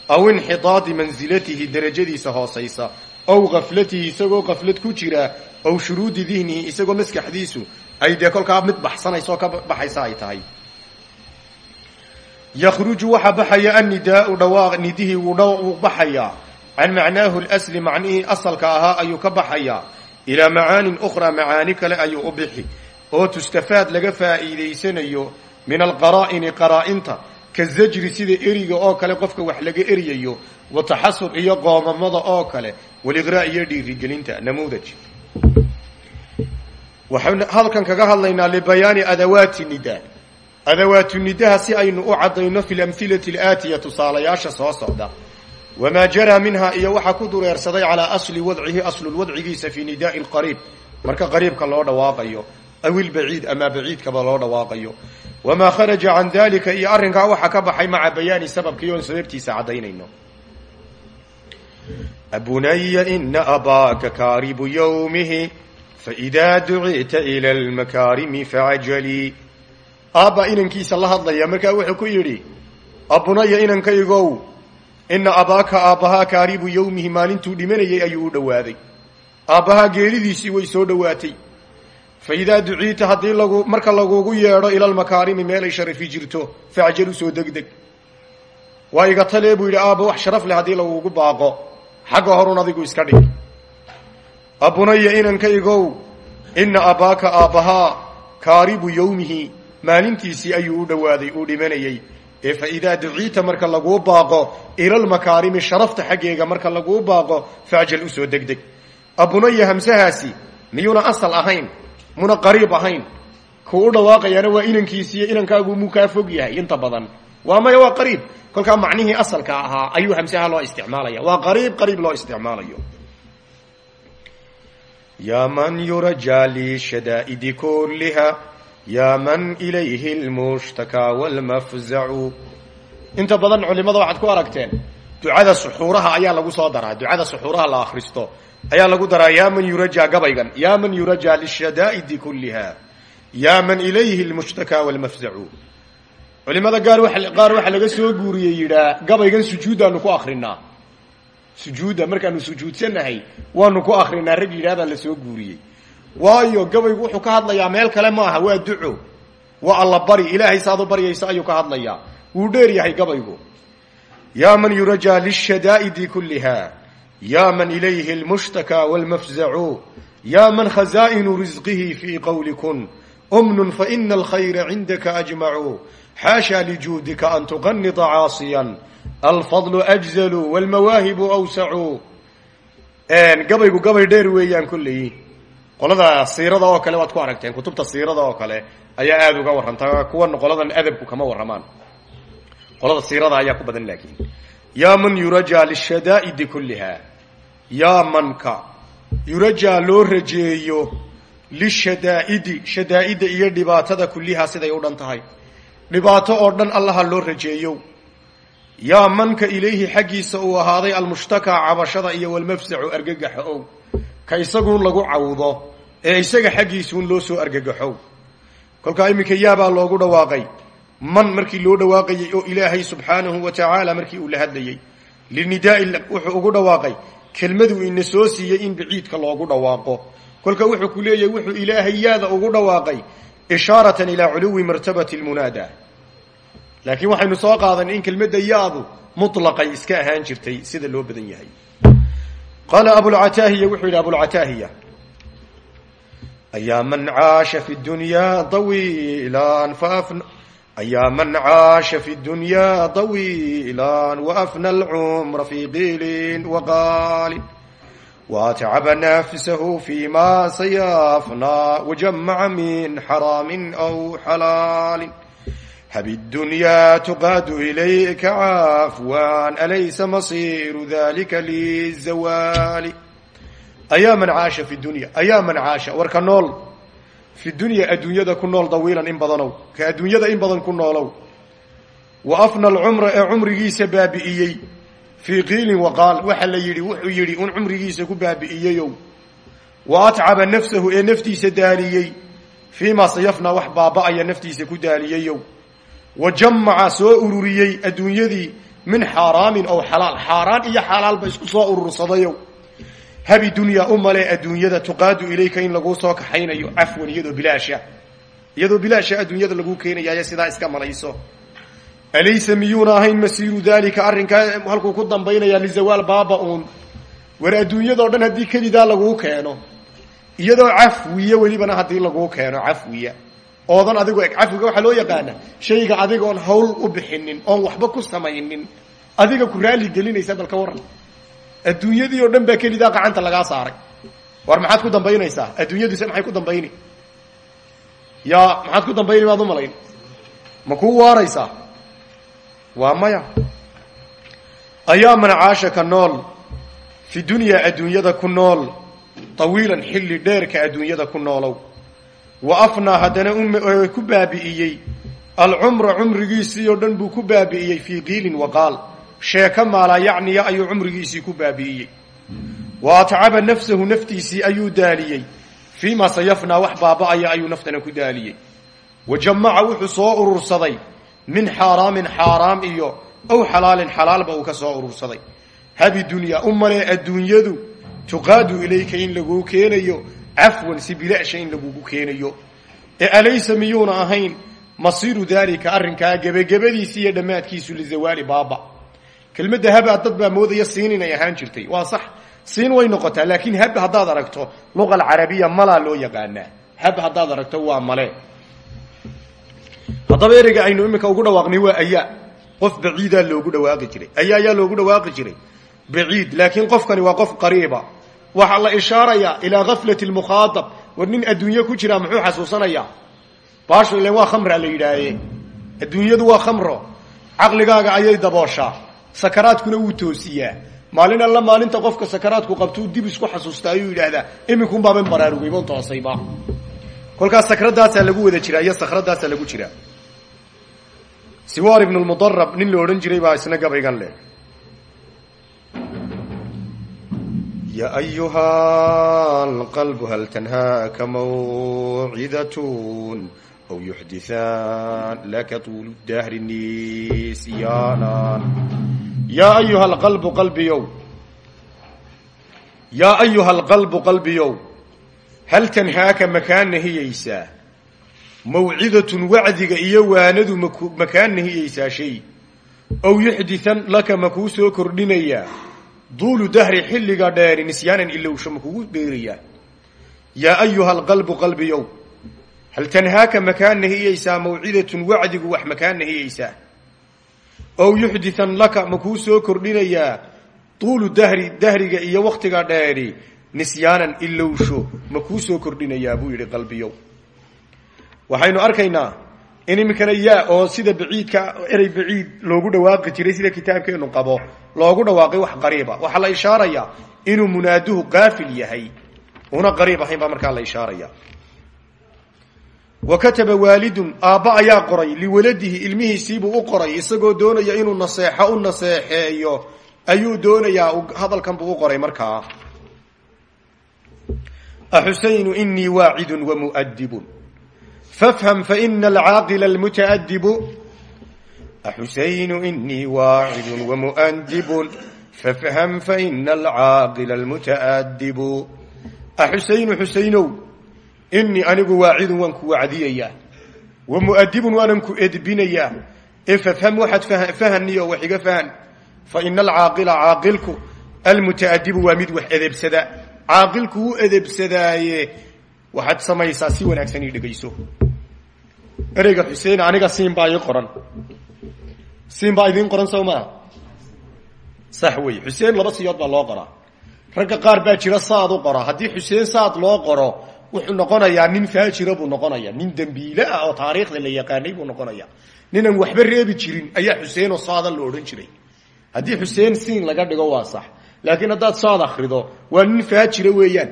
aw inxidaadi mansilatihi derajadiisa hoosaysa ow kaflatihi isagoo kaflad ku jira ow shuruudi dihnihi isagoo maskaxdiisu ay dee kolkaa mid baxsanaysa oo ka baxaysa ay tahay. Yakhruju waxaa baxaya annidaau dhawaaq nidihii wuu baxayaa can macnaahu lsli macnihii asalka ahaa ayuu ka baxayaa ilaa macaanin ukhraa macaani kale ayuu u oo tustafaad laga faa'iidaysanayo min alqaraa'ini qaraa-inta ka zajri sida eriga oo kale qofka wax laga eryayo wa taxasub iyo qoomamada oo kale waliqraa iyo dhiirigelinta namuudaj. Waxaynu halkan kaga hadlaynaa libayaani adawaati nida. Adawaatu nidaha si aynu u caddayno fi lamhilati alaatiya tusaalayaasha soo socda. Wamaa jaraa minha iyo waxaa ku dureersaday calaa asli wadcihi aslulwadcigiisa fii nidaai lqariib marka qariibka loo dhawaaqayo aw ilbaciid ama baciidkaba loo dhawaaqayo. Wamaa kharaja can dalika iyo arrinkaa waxaa ka baxay maca bayaani sababkii oon sababtiisa caddaynayno. Abunaya ina abaaka kaaribu yowmihi faidaa ducita ila lmakaarimi facajalii aabba inankiisa la hadlaya markaa wuxuu ku yidhi abunaya inankaygow ina abaaka aabbahaa kaaribu yowmihi maalintuu dhimanayay ayuu u dhowaaday aabbahaa geeridiisii way soo dhowaatay fa idaa duciita haddii lagu marka lagugu yeedho ila lmakaarimi meelay sharafi jirto facjal u soo degdeg. Waa iga talee buu yidhi aabba wax sharaf leh haddii lagugu baaqo. Xagga horun adigu iska dhig. Abunaya inankaygow ina abaaka aabbahaa kaaribu yowmihi maalintiisii ayuu u dhowaaday uu dhimanayey. Ee fa idaa duciita marka laguu baaqo ilalmakaarimi sharafta xaggeega marka laguu baaqo facjal u soo degdeg. Abunaya hamsahaasi miyuuna asal ahayn muna qariib ahayn. Kuu u dhawaaqayaana waa inankiisiiyo inankaagu muu kaa fog yahay inta badan. Waa maya waa qariib. Kolkaa macnihii asalka ahaa ayuu hamsaha loo isticmaalaya. Waa qariib qariib loo isticmaalayo. Ya man yurajaa lishadaa'idi kulliha ya man ilayhi lmushtakaa wlmafzacu inta badan culimada waxaad ku aragteen ducada suxuuraha ayaa lagu soo daraa ducada suxuuraha la akhristo ayaa lagu daraa ya man yurajaa gabaygan ya man yurajaa lishadaa'idi kulliha ya man ilayhi lmushtakaa wlmafzacu culimada gaar qaar waxaa laga soo guuriyey yidhaa gabaygan sujuuddaanu ku akrinaa sujuudda markaanu sujuudsanahay waanu ku akrinaa rag yidhahdaa la soo guuriyey. Waayo gabaygu wuxuu ka hadlayaa meel kale maaha waa duco. Waa alla bari ilaahay saad u baryaysa ayuu ka hadlayaa. Wuu dheer yahay gabaygu. Ya man yurajaa lishadaa'idi kulliha ya man ilayhi lmushtakaa wlmafzacu ya man khazaa'inu risqihi fii qowli kun umnun faina alkhayra cindaka ajmacu xaasha lijuudika an tuqanida caasiyan alfadlu ajzalu wlmawaahibu awsacu gabaygu gabay dheer weeyaan kolley qolada siirada oo kale waad ku aragteen kutubta siirada oo kale ayaa aada uga warranta kuwan qoladan adabku kama warramaan qolada siirada ayaa ku badan laakiin yaa man yurajaa lishadaa'idi kulliha yaa manka yurajaa loo rajeeyo lishadaa'idi shadaa'ida iyo dhibaatada kullihaa siday u dhan tahay. Dhibaato oo dhan allaha loo rajeeyo yaa manka ilayhi xaggiisa uu ahaaday almushtakaa cabashada iyo walmafsacu argagaxa ow ka isaguun lagu cawdo ee isaga xaggiisuun loo soo argagaxow kolkaa iminka yaabaa loogu dhawaaqay. Man markii loo dhawaaqayey oo ilaahay subxaanahu wa tacaala markii uu la hadlayey linidaai wuxuu ugu dhawaaqay kelmaduu ina soo siiyey in baciidka loogu dhawaaqo. Kolka wuxuu ku leeyahay wuxuu ilaahay ugu dhawaaqay ishaaratan ilaa culuwi martabati lmunaada laakiin waxaynu soo qaadanay in kelmadda yaadu mutlaqay iska ahaan jirtay sida loo badan yahay. Qaala abulcataahiya wuxuu yidhi abulcataahiya ayaa man caasha fi dunyaa dawiilan faafna ayaa man caasha fi dunyaa dawiilan waafna alcumra fi qiilin waqaalin waatcaba nafsahu fi ma sayafnaa wajamaca min xaraamin aw xalaalin hab اdunyaa tuqaadu ilayka cafwan alaysa masiru dalika lizawaali ayaa man caasha fi dunya ayaa man caasha warka nool fi dunya adduunyada ku nool dawiilan in badanow ka adduunyada in badan ku noolow wa afna alcumra ee cumrigiisa baabi'iyey fii qiilin waqaal waxa la yidhi wuxuu yidhi un cumrigiisa ku baabi'iyeyow wa atcaba nafsahu ee naftiisa daaliyey fii ma sayafna wax baaba'aya naftiisa ku daaliyeyow wa jamaca soo ururiyey adduunyadii min xaaraamin ow xalaal xaaraan iyo xalaalba isku soo urursadayow habi dunyaa u male adduunyada tuqaadu ilayka in laguu soo kaxaynayo cafwan iyadoo bilaasha. Iyadoo bilaasha adduunyada laguu keenayaayo sidaa iska malayso. Alaysa miyuuna ahayn masiiru dalika arrinkaa halkuu ku dambaynayaa lizawaal baaba-uun war adduunyadao dhan haddii kelidaa laguu keeno iyadoo cafwiya welibana haddii laguu keeno cafwiya. Oodan adigo eg cafwiga waxaa loo yaqaana shayga adigoon hawl u bixinin oon waxba ku samaynin. Adiga ku raali gelinaysa bal ka waran adduunyadii oo dhan baa kelidaa gacanta lagaa saaray. War maxaad ku dambaynaysaa? Adduunyadiisa maxay ku dambayni? Yaa maxaad ku dambayni maad umalayn ma kuu waaraysaa? Waa maya. Ayaa ka nool fi dunyaa adduunyada ku nool tawiilan xilli dheerka adduunyada ku noolow. Wa afnaa haddana um ku baabi'iyey. Alcumra cumrigiisii oo dhan buu ku baabi'iyey fii qiilin waqaal sheeko maalaa yacniya ayuu cumrigiisii ku baabi'iyey wa atcaba nafsahu naftiisii ayuu daaliyey. Fii ma sayafnaa wax baaba'aya ayuu naftana ku daaliyey. Wa jamaca wuxuu soo urursaday min xaaraamin xaaraam iyo aw xalaalin xalaalba uu ka soo urursaday. Habi dunyaa u malee adduunyadu tuqaadu ilayka in laguu keenayo cafwan si bilasha in lagugu keenayo. Ee alaysa miyuuna ahayn masiiru daalika arrinkaa gebagabadiisi iyo dhammaadkiisu lizawaali baaba kelmadda haba dad baa moodaya siin inay ahaan jirtay. Waa sax. Siin way noqotaa laakiin hab haddaad aragto luqa alcarabiya malaa loo yaqaanaa. Hab haddaad aragto waa male. Haddaba aynu iminka ugu dhawaaqnay waa ayaa. Qof baciidaa loogu dhawaaqi jiray. Ayaa ayaa loogu dhawaaqi jiray. Baciid laakiin qofkani waa qof qariiba. Waxaa la ishaarayaa ilaa gaflati lmukhaatab war nin adduunye ku jiraa muxuu xasuusanayaa? Baashu ilan waa khamraa la yidhaahe. Waa khamro. Caqligaaga ayay dabooshaa sakaraadkuna wuu toosiyaa. Maalin alla maalinta qofka sakaraadku qabtuu dib isku xasuusta ayuu yidhaahdaa iminkunbaaban baraarugayban toosayba. Kolkaas sakradaasaa lagu wada jiraa iyo sakradaasaa lagu jiraa. Siwar ibn lmudarab nin la odhan jiray baa isna gabaygan leh. Ya ayuha alqalbu hal tanhaaka mawcidatun aw yuxdithaan laka tuulu dahri nisyaanan yaa ayuha alqalbu qalbiyow yaa ayuha alqalbu qalbiyow hal tanhaaka makaa nahiyeysaa mawcidatun wacdiga iyo waanadu makaa nahiyeysaa shay aw yuxditan laka makuu soo kordhinayaa duulu dahri xilliga dheeri nisyaanan ilowsho makugu beerayaa yaa ayuha alqalbu qalbiyow hal tanhaaka makaa nahiyeysaa mawcidatun wacdigu wax makaa nahiyeysaa ow yuxditan laka makuu soo kordhinayaa tuulu dahri dahriga iyo waktiga dheeri nisyaanan ilowsho makuu soo kordhinayaa buu yidhi qalbiyow. Waxaynu arkaynaa in iminkana yaa oo sida baciidka erey baciid loogu dhawaaqi jiray sida kitaabkeenu qabo loogu dhawaaqay wax qariiba. Waxaa la ishaarayaa inuu munaaduhu qaafil yahay. Una qariib ahayn baa markaa la ishaaraya wa kataba waalidun aabba ayaa qoray liwaladihi ilmihiisiibuu u qoray isagoo doonaya inuu naseexo u naseexeeyo. Ayuu doonayaa hadalkan buu u qoray markaa. Axusaynu inii waacidun wamu'adibun fafham faina alcaaqila almutaadibu axusaynu inii waacidun wamu'adibun fafham faina alcaaqila almutaadibu inii anigu waacidun waan ku wacdiyayaa wa mu'adibun waanan ku edbinayaa ee fafham waxaad fahaniyo wax iga fahan fa ina alcaaqila caaqilku almutaadibu waa mid wax edebsada. Caaqilku wuu edebsadaaye. Waxaad samaysaa si wanaagsan ii dhegayso ereyga xuseen aniga siin baa qoran. Siin baa qoran soo maa sax wey. Xuseen laba siyood baa loo qoraa. Ragga qaar baa jira saad u qora. Haddii xuseen saad loo qoro wuxuu noqonayaa nin faajira buu noqonaya nin dembiile ah oo taariikhda la yaqaanay buu noqonaya ninaan waxba reebi jirin ayaa xuseen oo saada la odhan jiray. Haddii xuseen siin laga dhigo waa sax laakiin haddaad saad akrido waa nin faajira weeyaan.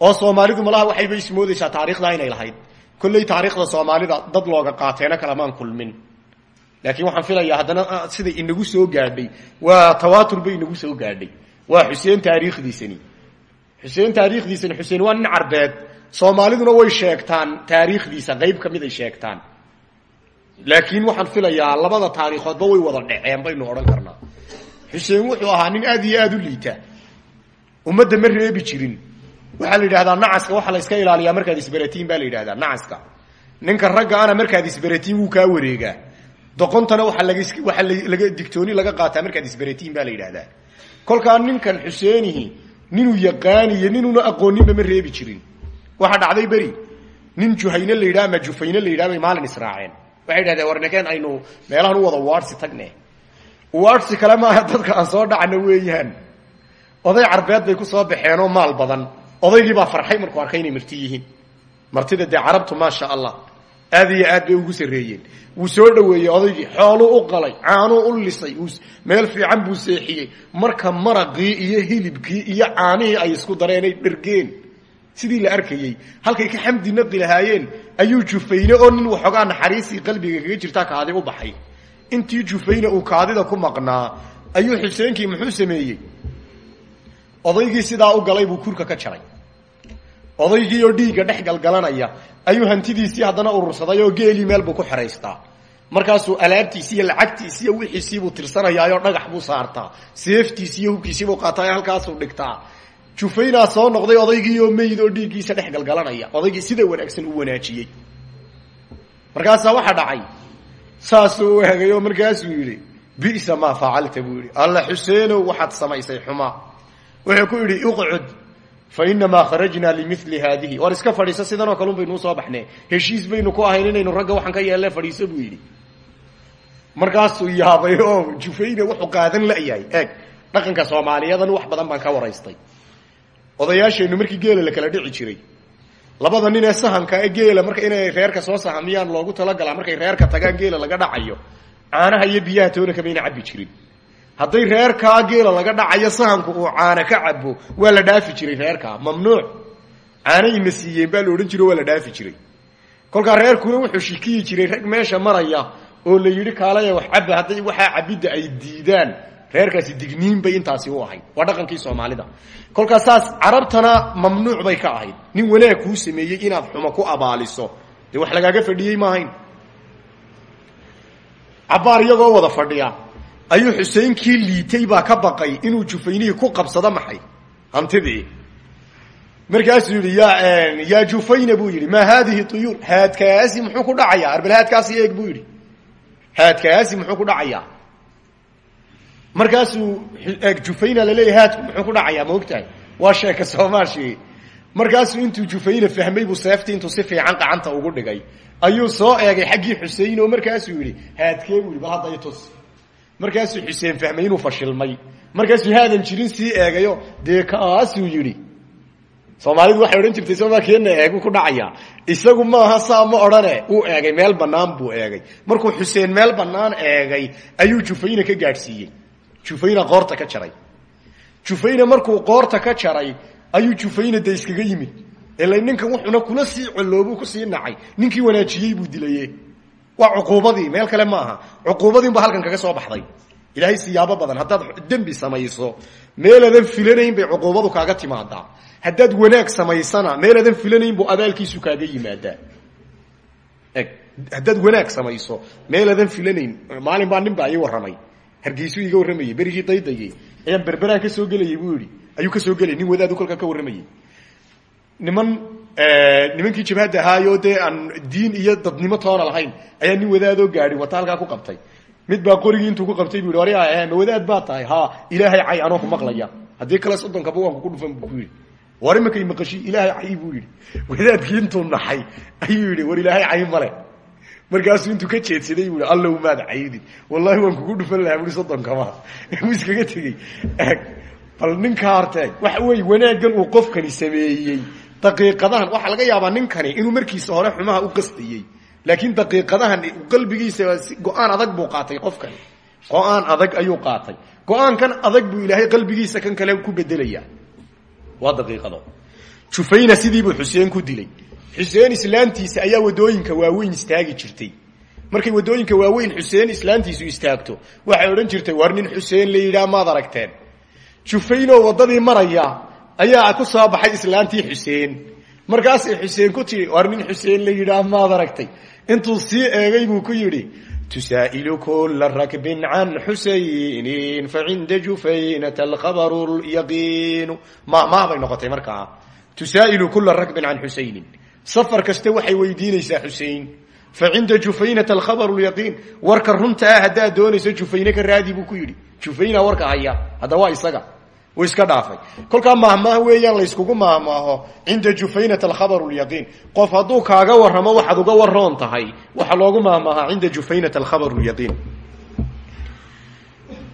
Oo soomaalidu malaha waxayba ismoodaysaa taarikhdaa inay lahayd. Kolley taariikhda soomaalida dad looga qaateena kalamaan kulmin. Laakiin waxaan filayaa haddana siday inagu soo gaadhay waa tawaatur bay inagu soo gaadhay. Waa xuseen taariikhdiisani xuseen taariikhdiisani xuseen waa nin carbeed. Soomaaliduna way sheegtaan taariikhdiisa qayb ka mid ay sheegtaan. Laakiin waxaan filayaa labada taariikhoodba way wada dhaceen baynu odhan karnaa. Xuseen wuxuu ahaa nin aad iyo aada u liita. Ummadda waxaa la yidhahdaa nacaska waxaa la iska ilaaliyaa markaad isberatiin baa la yidhahdaa nacaska. Ninka ragga ana markaad isberatiin wuu kaa wareegaa. Doqontana waaa laga waxaa laga digtooni laga qaataa markaad isberatiin baa la yidhahdaa kolkaa ninkan xuseenihi ninuu yaqaaniyo ninuuna aqooninba ma reebi jirin. Waxaa dhacday beri nin juhayne la yidhaha ama jufayne la yidhaha bay maalin israaceen. Waxay yidhahdeen warnakeen aynu meelahan u wada waarsi tagne waarsi kale maaha dadka aan soo dhacna weeyaan. Oday carbeed bay ku soo baxeenoo maal badan. Odaygii baa farxay markuu arkay inay marti yihiin. Martida dee carabtu maasha allah aad iyo aad bay ugu sarreeyeen. Wuu soo dhoweeyey odaygii xooluu u qalay caanuu u lisay meel fiican buu seexiyey. Marka maraqii iyo hilibkii iyo caanihii ay isku dareenay dhergeen. Sidii la arkayey. Halkay ka xamdi naqi lahaayeen ayuu jufayne oo nin waxoogaa naxariisii qalbiga kaga jirtaa kaadi u baxay. Intii jufayne uu kaadida ku maqnaa ayuu xuseenkii muxuu sameeyey? Odaygii sidaa u galay buu kurka ka jaray. Odaygii oo dhiigga dhex galgalanaya ayuu hantidiisii haddana urursaday oo geelii meel buu ku xeraystaa markaasuu alaabtiisi iyo lacagtiisi iyo wixiisiibuu tirsanayaayoo dhagax buu saartaa. Seeftiisi iyo hubkiisiibuu qaataa halkaasuu dhigtaa. Jufaynaa soo noqday odaygii oo meyd oo dhiiggiisa dhex galgalanaya. Odaygii sida wanaagsan u wanaajiyey? Markaasaa waxaa dhacay. Saasuu u hegay oo markaasuu yidhi bisa maa facalta buu yidhi. Alla xuseenow waxaad samaysay xumaa. Wuxuu ku yidhi uqcud fainamaa kharajnaa limili haadihi. War iska fadhiiso sidanoo kalun baynu u soo baxnee. Heshiis baynu ku ahayn inaynu ragga waxaan ka yeelle fadhiiso buu yidhi. Markaasuu yaabay oo jufayne wuxuu qaadan layahay. Eeg dhaqanka soomaaliyadan wax badan baan ka waraystay. Odayaasheennu markii geela la kala dhici jiray labada nin ee sahanka ee geela marka inay reerka soo sahamiyaan loogu talagalaa markay reerka tagaan geela laga dhacayo caanaha iyo biyaha toona kamayna cabbi jirin hadday reerkaa geela laga dhacayo sahanku uu caana ka cabo waa la dhaafi jiray reerkaa. Mamnuuc. Caanayna siiyeen baa la odhan jiro waa la dhaafi jiray. Kolkaa reerkuna wuxuu shikiyi jiray rag meesha maraya oo la yidhi kaalaya wax cabba hadday waxaa cabidda ay diidaan. Reerkaasi digniin bay intaasi u ahayd. Waa dhaqankii soomaalida. Kolkaas saas carabtana mamnuuc bay ka ahayd. Nin wanaag kuu sameeyey inaad xumo ku abaaliso. Dee wax lagaaga fadhiyey maahayn? Cabbaar iyagoo wada fadhiya ayuu xuseynkii liitay baa ka baqay inuu jufaynihii ku qabsado maxay? Hantidii. Markaasuu yidhi ya yaa jufayna buu yidhi maa haadihi tuyuur haadkaasi muxuu ku dhacayaa? Arbal haadkaasi eeg buu yidhi. Haadkaasi muxuu ku dhacayaa? Markaasuu jufayna laleeyahy haadku muxuu ku dhacayaa ma waa sheeka soomaashi markaasuu intuu jufayna fahmay buu seeftii intuu si fiican qacanta ugu dhigay. Ayuu soo eegay xaggii xusein oo markaasuu yidhi haadkee? buu yidhi bal hadda itus markaasuu xuseen fahmay inuu fashilmay. Markaasuu haadan jirin sii eegayo dee kaasuu yidhi. Soomaalidu waxay odhan jirtay sooma keena eegu ku dhacaya? Isagu maaha saa ma odhane? Uu eegay meel bannaan buu eegay. Markuu xuseen meel bannaan eegay ayuu jufayna ka gaadhsiiyey. Jufayna qoorta ka jaray. Jufayna markuu qoorta ka jaray ayuu jufayna de iskaga yimid. Ila ninkan wuxuna kula sii coloobu ku sii nacay. Ninkii wanaajiyey buu dilaye waa cuquubadii meel kale maaha. Cuquubadiinba halkan kaga soo baxday. Ilaahay siyaabo badan haddaad dembi samayso meeladan filanayn bay cuquubadu kaaga timaadaa. Haddaad wanaag samaysana meeladan filanayn buu abaalkiisu kaaga yimaadaa. Eg haddaad wanaag samayso meeladan filanayn maalin baa nin baa ii warramay. Hargeysuu iga warramayey berigii daydayey ayaan berberaan ka soo gelayay buu yidhi. Ayuu ka soo gelay nin wadaadu kolkaa ka warramayey niman nimankii jabhadda ahaayo dee aan diin iyo dadnimo toona lahayn ayaa nin wadaadoo gaadi wata halkaa ku qabtay. Mid baa qorigii intuu ku qabtay bu war ma wadaad baa tahay? Ha ilaahay cay anoo ku maqlaya haddii kale soddonkaba waan kuku dhufan bu ku yidhi. War imakay maqashi ilaahay cay buu yidhi. Wadaadkii intuu naxay ayuu yidhi war ilaahay cay male markaasuu intuu ka jeedsaday bui allow maad caydin wallahi waan kugu dhufan lahaa bui soddonkama wuu iskaga tegey. Bal ninkaa horteeg waxa weeye wanaaggan uu qofkani sameeyey daqiiqadahan waxaa laga yaabaa ninkani inuu markiisa hore xumaha u qasdayey laakiin daqiiqadahan qalbigiisa go'aan adag buu qaatay qofkani. Go'aan adag ayuu qaatay. Go'aankan adag buu ilaahay qalbigiisa kan kale ku bedelaya waa daqiiqado. Jufayna sidiibuu xuseen ku dilay. Xuseen islaantiisa ayaa waddooyinka waaweyn istaagi jirtay. Markay waddooyinka waaweyn xuseen islaantiisu istaagto waxay odhan jirtay war nin xuseen la yidhaah maad aragteen. Jufaynoo maraya ayaa ku soo baxay islaantii xuseen. Markaasay xuseen ku tii war nin xuseen la yidhaah maad aragtay. Intuu sii eegay buu ku yidhi tusaa'ilu kula rakbin can xusaynin facinda jufaynata alkhabaru lyaqiinu mahmaah bay noqotay markaa tusaa'ilu kula rakbin can xusaynin safar kaste waxay weydiinaysaa fa cinda jufaynata alkhabaru lyaqiin warka runta ah haddaad doonayso jufayne ka raadi buu ku yidhi. Jufayna warka haya hadda waa isaga uu iska dhaafay. Kolkaa mahmaah weeyaan layskugu mahmaaho cinda jufaynata alkhabaru lyaqiin qof hadduu kaaga warramo waxaad uga waroon tahay waxaa loogu mahmaahaa cinda jufaynata alkhabaru lyaqiin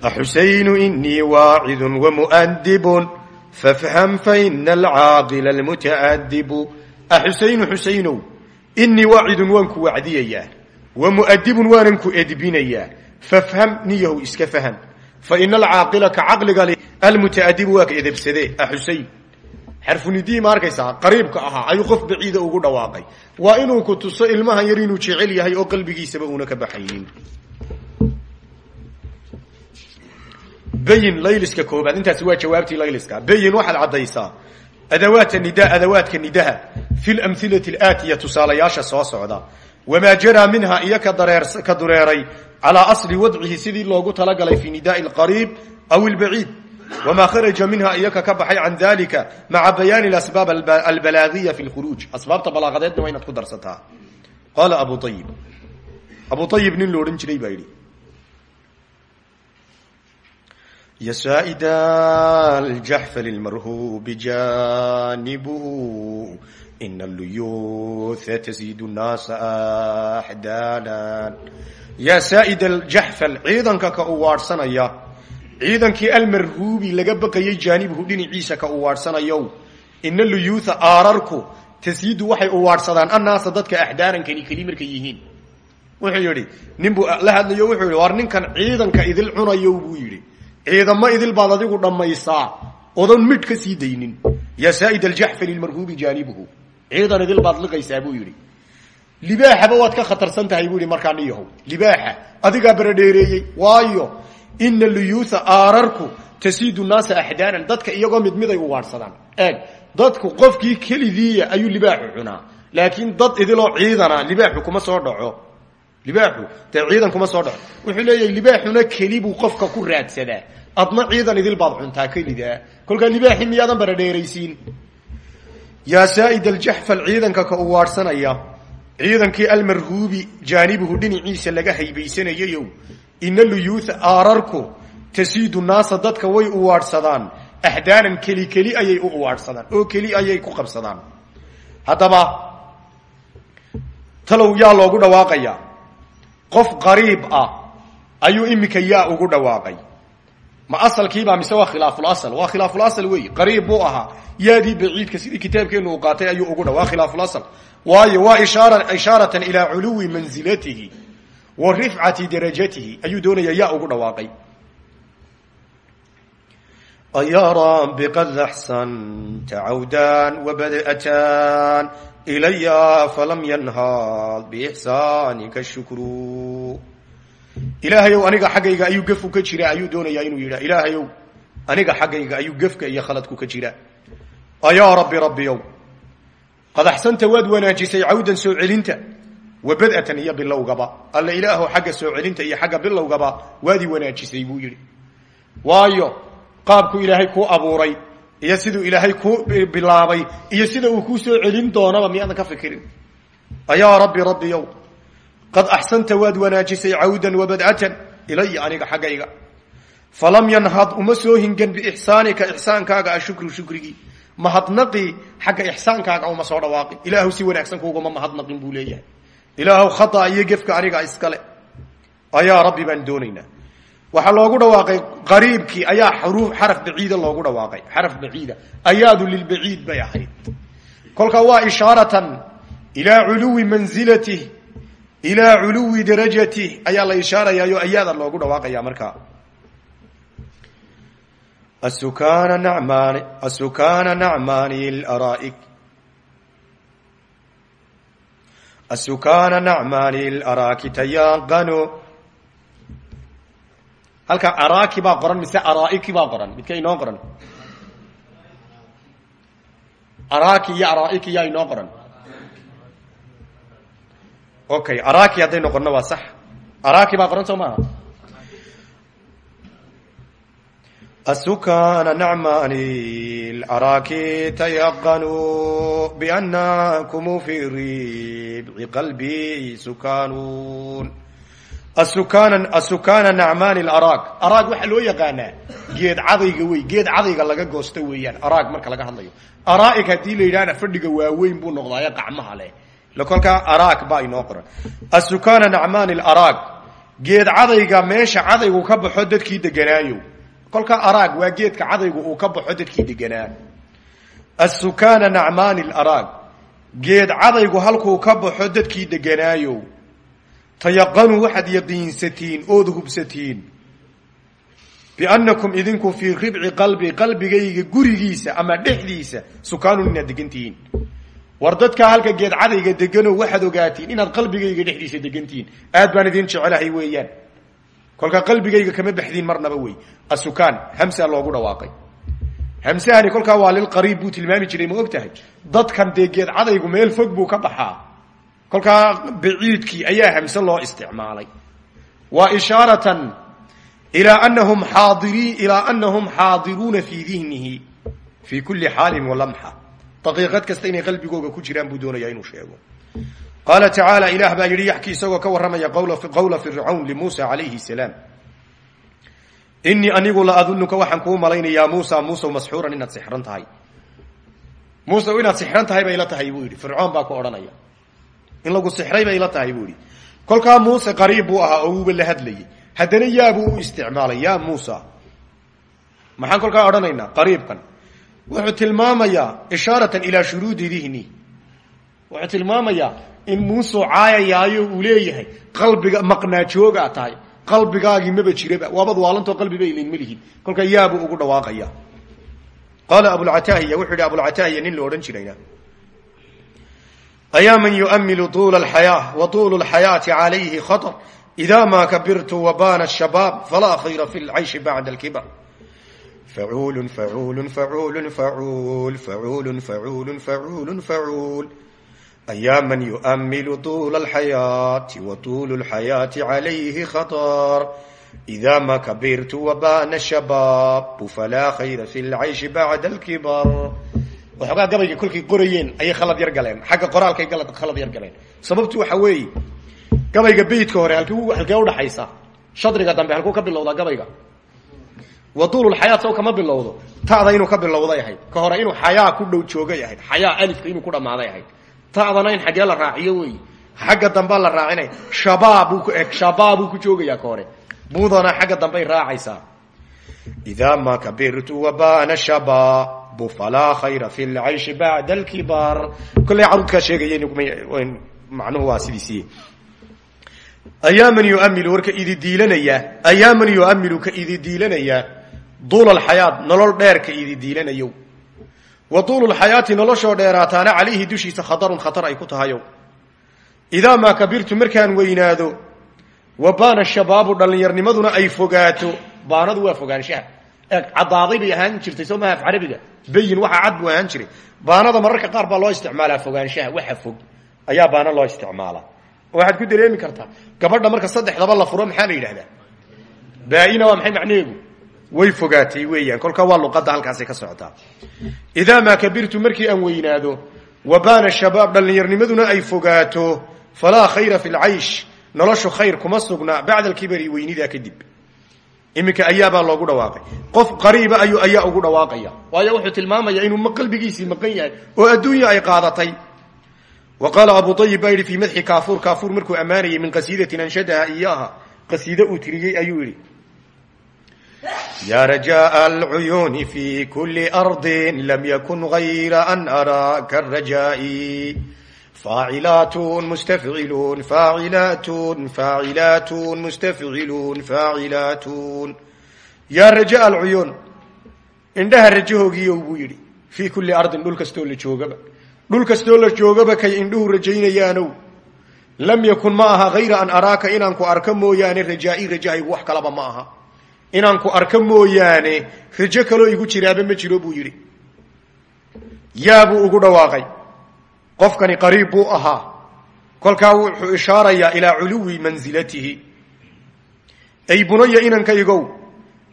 axusaynu inii waacidun wamu'adibun fafham faina alcaaqila almutaadibu axusaynu xusaynow inii waacidun waan ku wacdiyayaa wa mu'adibun waanan ku edbinayaa fafham niyahow iska faham fa ina alcaaqila ka caqliga le almutaadibu waa ka edebsade axusayn xarfunidii ma arkaysaa qariibka ahaa ayuu qof baciida ugu dhawaaqay. Waa inuu ku tuso ilmahan yar inuu jecel yahay oo qalbigiisaba uuna ka baxaynin bayin layliska koobaad intaasi waa jawaabtii layliska. Bayin waxaad caddaysaa adawaat nida adawaadka nidaha fi lamhilati alaatiya tusaalayaasha calaa asli wadcihi sidii loogu talagalay fi nidaai alqariib aw albaciid wamaa kharaja minha iyaka ka baxay can dalika maca bayaani asbaab albalaagiya fi lkhuruuj asbaabta balaaqadeedna waa inaad ku darsataa qaala abu ayib abu ayib nin lo odhan jiray baa yidhi ya saa'id aljaxfal lmarhuubi janibuhu ina alluyuutha tasiidu nnaasa axdaanan yaa saa'id aljaxfal ciidanka ka u waadhsanaya ciidankii almarhuubi laga baqayay jaanibuhu dhinaciisa ka u waadhsanayow ina luyuutha aararku tasiidu waxay u waadhsadaan annaasa dadka axdaaran keli keli markay yihiin. Wuxuu yidhi nin buu la hadlayo wuxuu yidhi war ninkan ciidanka idil cunayo buu yidhi. Ciidamo idil baad adigu dhammaysaa odan midh ka sii daynin. Yaa saa'id aljaxfari lmarhuubi jaanibuhu ciidan idil libaaxaba waad ka khatarsan tahay buu yidhi markaa niyahow libaaxa adigaa baradheereeyey. Waayo ina luyuutha aararku tasiidu naasa axdaanan. Dadka iyagoo mid miday u waadhsadaan. Eeg dadku qofkii kelidiiya ayuu libaaxu cunaa. Laakiin dad idiloo ciidana libaaxu kuma soo dhaco. Libaaxu dee ciidan kuma soo dhaco. Wuxuu leeyahay libaaxuna keli buu qofka ku raadsadaa. Adna ciidan idil baad cuntaa kelidaa. Kolkaa libaaxi miyaadan baradheeraysiin? Yaa saa'id aljaxfal ciidanka ka u waadhsanaya ciidankii almarhuubi jaanibuhu dhinaciisa laga haybaysanayayow ina luyuutha aararku tasiidu naasa dadka way u waadhsadaan. Axdaanan keli keli ayay u uwaadhsadaan oo keli ayay ku qabsadaan. Haddaba talow yaa loogu dhawaaqayaa qof qariib ah ayuu iminka yaa ugu dhawaaqay. Ma asalkiibaa mise waa khilaafulasl waa khilaafulasl wey qariib buu ahaa. Yaadii baciidka sidii kitaabkeenu uu qaatay ayuu ugu dha waa khilaafulasl waayo waa ishaaratan ilaa culuwi mansilatihi wa rifcati darajatihi. Ayuu doonaya yaa ugu dhawaaqay. Ya rabbi qad axsanta cawdan wabad'atan ilaya falam yanhad biixsaanika shukru. Ilaahayow aniga xaggayga ayuu gefku ka jira ayuu doonayaa inuu yidha ilaahayow aniga xaggayga ayuu gefka iyo khaladku ka jira ayaa rabbi rabbiyow qad axsanta waad wanaajisay cawdan soo celinta wa bad'atan iyo bilowgaba. Alla ilaahow xagga soo celinta iyo xagga bilowgaba waadii wanaajisay buu yidhi. Waayo qaabku ilaahay kuu abuuray iyo siduu ilaahay kuu bilaabay iyo sida uu kuu soo celin doonaba miyaadan ka fikirin. Ayaa rabbi rabbiyow qad axsanta waad wanaajisay cawdan wabad'atan ilaya aniga xaggayga. Falam yanhad uma soo hingan biixsaanika ixsaankaaga ashukru shukrigii mahadnaqii xagga ixsaankaaga uma soo dhawaaqin. Ilaahu si wanaagsan kuuguma mahadnaqin buu leeyahay. Ilaahu khata iyo gefka aniga iskale ayaa rabbi baan doonaynaa. Waxaa loogu dhawaaqay qariibkii ayaa xruuf xaraf baciida loogu dhawaaqay. Xaraf baciida. Ayaadu lilbaciid bay ahayd. Kolka waa ishaaratan ilaa culuwi manzilatih ilaa culuwi darajatih ayaa la ishaarayaayo ayaada loogu dhawaaqaya markaa asukana nacmaani laraa'ik asukana nacmaani laraaki tayaaqano halkaa araaki baa qoran mise araaiki baa qoran midka inoo qoran araaki iyo araaiki yaa inoo qoran okay araaki hadday noqono waa sax araaki baa qoran soo maaha asukana nacmani laraaki tayaqanuu biannakum fi ribci qalbi sukanuun asukana asukana nacmani laraag araag waxaa loo yaqaanaa geed cadayga wey geed cadayga laga goosto weeyaan araag marka laga hadlayo araaig haddii la yidhahna fadhiga waaweyn buu noqdaayo qacmaha leh kolkaa araag asukana nacmani laraag geed cadayga meesha cadaygu ka baxo dadkii deganaayo kolkaa araag waa geedka cadaygu uu ka baxo dadkii deganaa asukana nacmani laraag geed cadaygu halkuu ka baxo dadkii deganaayo tayaqanuu waxaad yaqiinsatiin ood hubsatiin. Biannakum idinku fii ribci qalbi qalbigayga gurigiisa ama dhexdiisa sukaanun inaad degantihiin war dadkaa halka geed cadayga degano waxaad ogaatiin inaad qalbigayga dhexdiisa degantihiin aad baan idin jecelahay weeyaan kolkaa qalbigayga kama baxdiin marnaba wey. Asukaan hamsaa loogu dhawaaqay. Hamsahani kolkaa waa lilqariib buu tilmaami jiray ma dadkan dee cadaygu meel fog buu ka baxaa. Kolkaa baciidkii ayaa hamse loo isticmaalay. Waa ishaaratan ilaa anahum xaadiri ilaa anahum xaadiruuna fii dihnihi fii kulli xaalin walamxa daqiiqad kasta inay qalbigooga ku jiraan buu doonaya inuu sheego qaala tacaala ilaah baa yidhi yaxkii isagoo ka warramaya qowla fircawn limuusa calayhi salaam. Inii anigu la adunuka waxaan kuu malaynayaa muusa muusa masxuuran inaad sixran tahay. Muuse inaad sixran tahay bay la tahay buu yidhi. Fircoon baa ku odhanaya. In lagu sixray bay la tahay buu yidhi. Kolkaa muuse qariib buu ahaa oo uuba la hadlayay. Haddana yaabuu u isticmaalay ya muusa. Maxaan kolkaa odhanaynaa qariibkan. Wuxuu tilmaamayaa ishaaratan ilaa shuruudi dihni inmuunsoo caayayaayo uu leeyahay qalbiga maqnaajoogaa tahay qalbigaagii maba jiraba waabad waalantoo qalbiba ilaynma lihin. Kolka yaabuu ugu dhawaaqaya. Qaala abulcataahiya wuxuu yidhi abulcataahiya nin la jirayna. Ayaa man yuamilu tuula alxayaa wa tuulu lxayaati calayhi khatar ida maa kabirtu wabaana shabaab falaa khayra fi lcayshi bacda alkibar. Facuulun facuulun facuulun facuul facuulun facuulun facuulun facuul ayaa man yuamilu tuula alxayaati wa tuulu lxayaati calayhi khatar ida ma kabirtu wabana shabaab falaa khayra fi lcayshi bacda alkibar waxoogaa gabayga kolkay qorayeen ayay khalad yar galeen xagga qoraalkay khalad yar galeen sababtu waxa weeye gabayga beytka hore halk halkee udhaxaysa shadriga dambe halkuu ka bilowdaa gabayga wa duululxayaat saw kama bilowdo ta'da inuu ka bilowday ahayd ka hore inuu xayaa ku dhow joogay ahayd xayaa alifka inuu ku dhammaaday ahayd ta'dana in xaggee la raaciyo wey xagga dambea la raacinaya shabaabuu ku joogayaa ka hore. Budana xagga dambey raacaysaa. Ida ma kabirtu wabana shababu falaa khayra fi lcayshi bacda alkibar kolley caruudkaa sheegaya macnuhu waa sidiisii ayaa man yuamilu warka idi diilanaya ayaa man yuamilu ka idi diilanaya duula alxayaat nolol dheer ka idi diilanayo wa duulu lxayaati noloshoo dheeraataana calayhi dushiisa khatarun khatar ay ku tahayo. Idaa maa kabirtu markaan weynaado wa baana shabaabu dhallinyarnimaduna ay fogaato. Baanadu waa fogaanshaha. Eeg caddaaday bay ahaan jirtay soo maha af carabiga? Bayin waxaa cad buu ahaan jiray. Baanada mararka qaar baa loo isticmaalaa fogaanshaha waxa fog. Ayaa baana loo isticmaalaa waxaad ku dareemi kartaa gabadha marka saddexdaba la furo maxaa la yidhahdaa? Baa-ina waa maxay way fogaatay weeyaan. Kolkaa waa luqadda halkaasay ka socotaa idaa maa kabirtu markii aan weynaado wa baana shabaab dhallinyarnimaduna ay fogaato falaa khayra fi lcaysh noloshu khayr kuma sugna bacda alkibari weynidaa kadib. Iminka ayaabaa loogu dhawaaqay. Qof qariiba ayuu ayaa ugu dhawaaqaya. Waayo wuxuu tilmaamaya inuu qalbigiisii maqan yahay oo adduunya ay qaadatay. Wa qaala abu ayib baa yidhi fii madxi kaafuur. Markuu ammaanayay min qasiidatin anshadaha iyaaha qasiide uu tiriyey ayuu yidhi ya rajaء alcuyuuni fi kuli ardi lam yakun gayra an araaka rajaai faacilaatun mustafciluun faacilaatun faacilaatun mustafciluun faacilaatun yaa rajaء alcuyuun indhaha rajahoogiiyow buu yidhi fii kuli ardin dhul kastoo la joogaba dhul kastoo la joogaba kay indhuhu rajaynayaanow lam yakun ma aha hayra an araaka inaan ku arko mooyaane rajaa'i rajahaygu wax kalaba ma aha inaan ku arko mooyaane rajo kaloo igu jiraaba ma jiro buu yidhi. Yaabuu ugu dhawaaqay. Qofkani qariib buu ahaa. Kolkaa wuxuu ishaarayaa ilaa culuwi mansilatihi ay bunaya inankaygow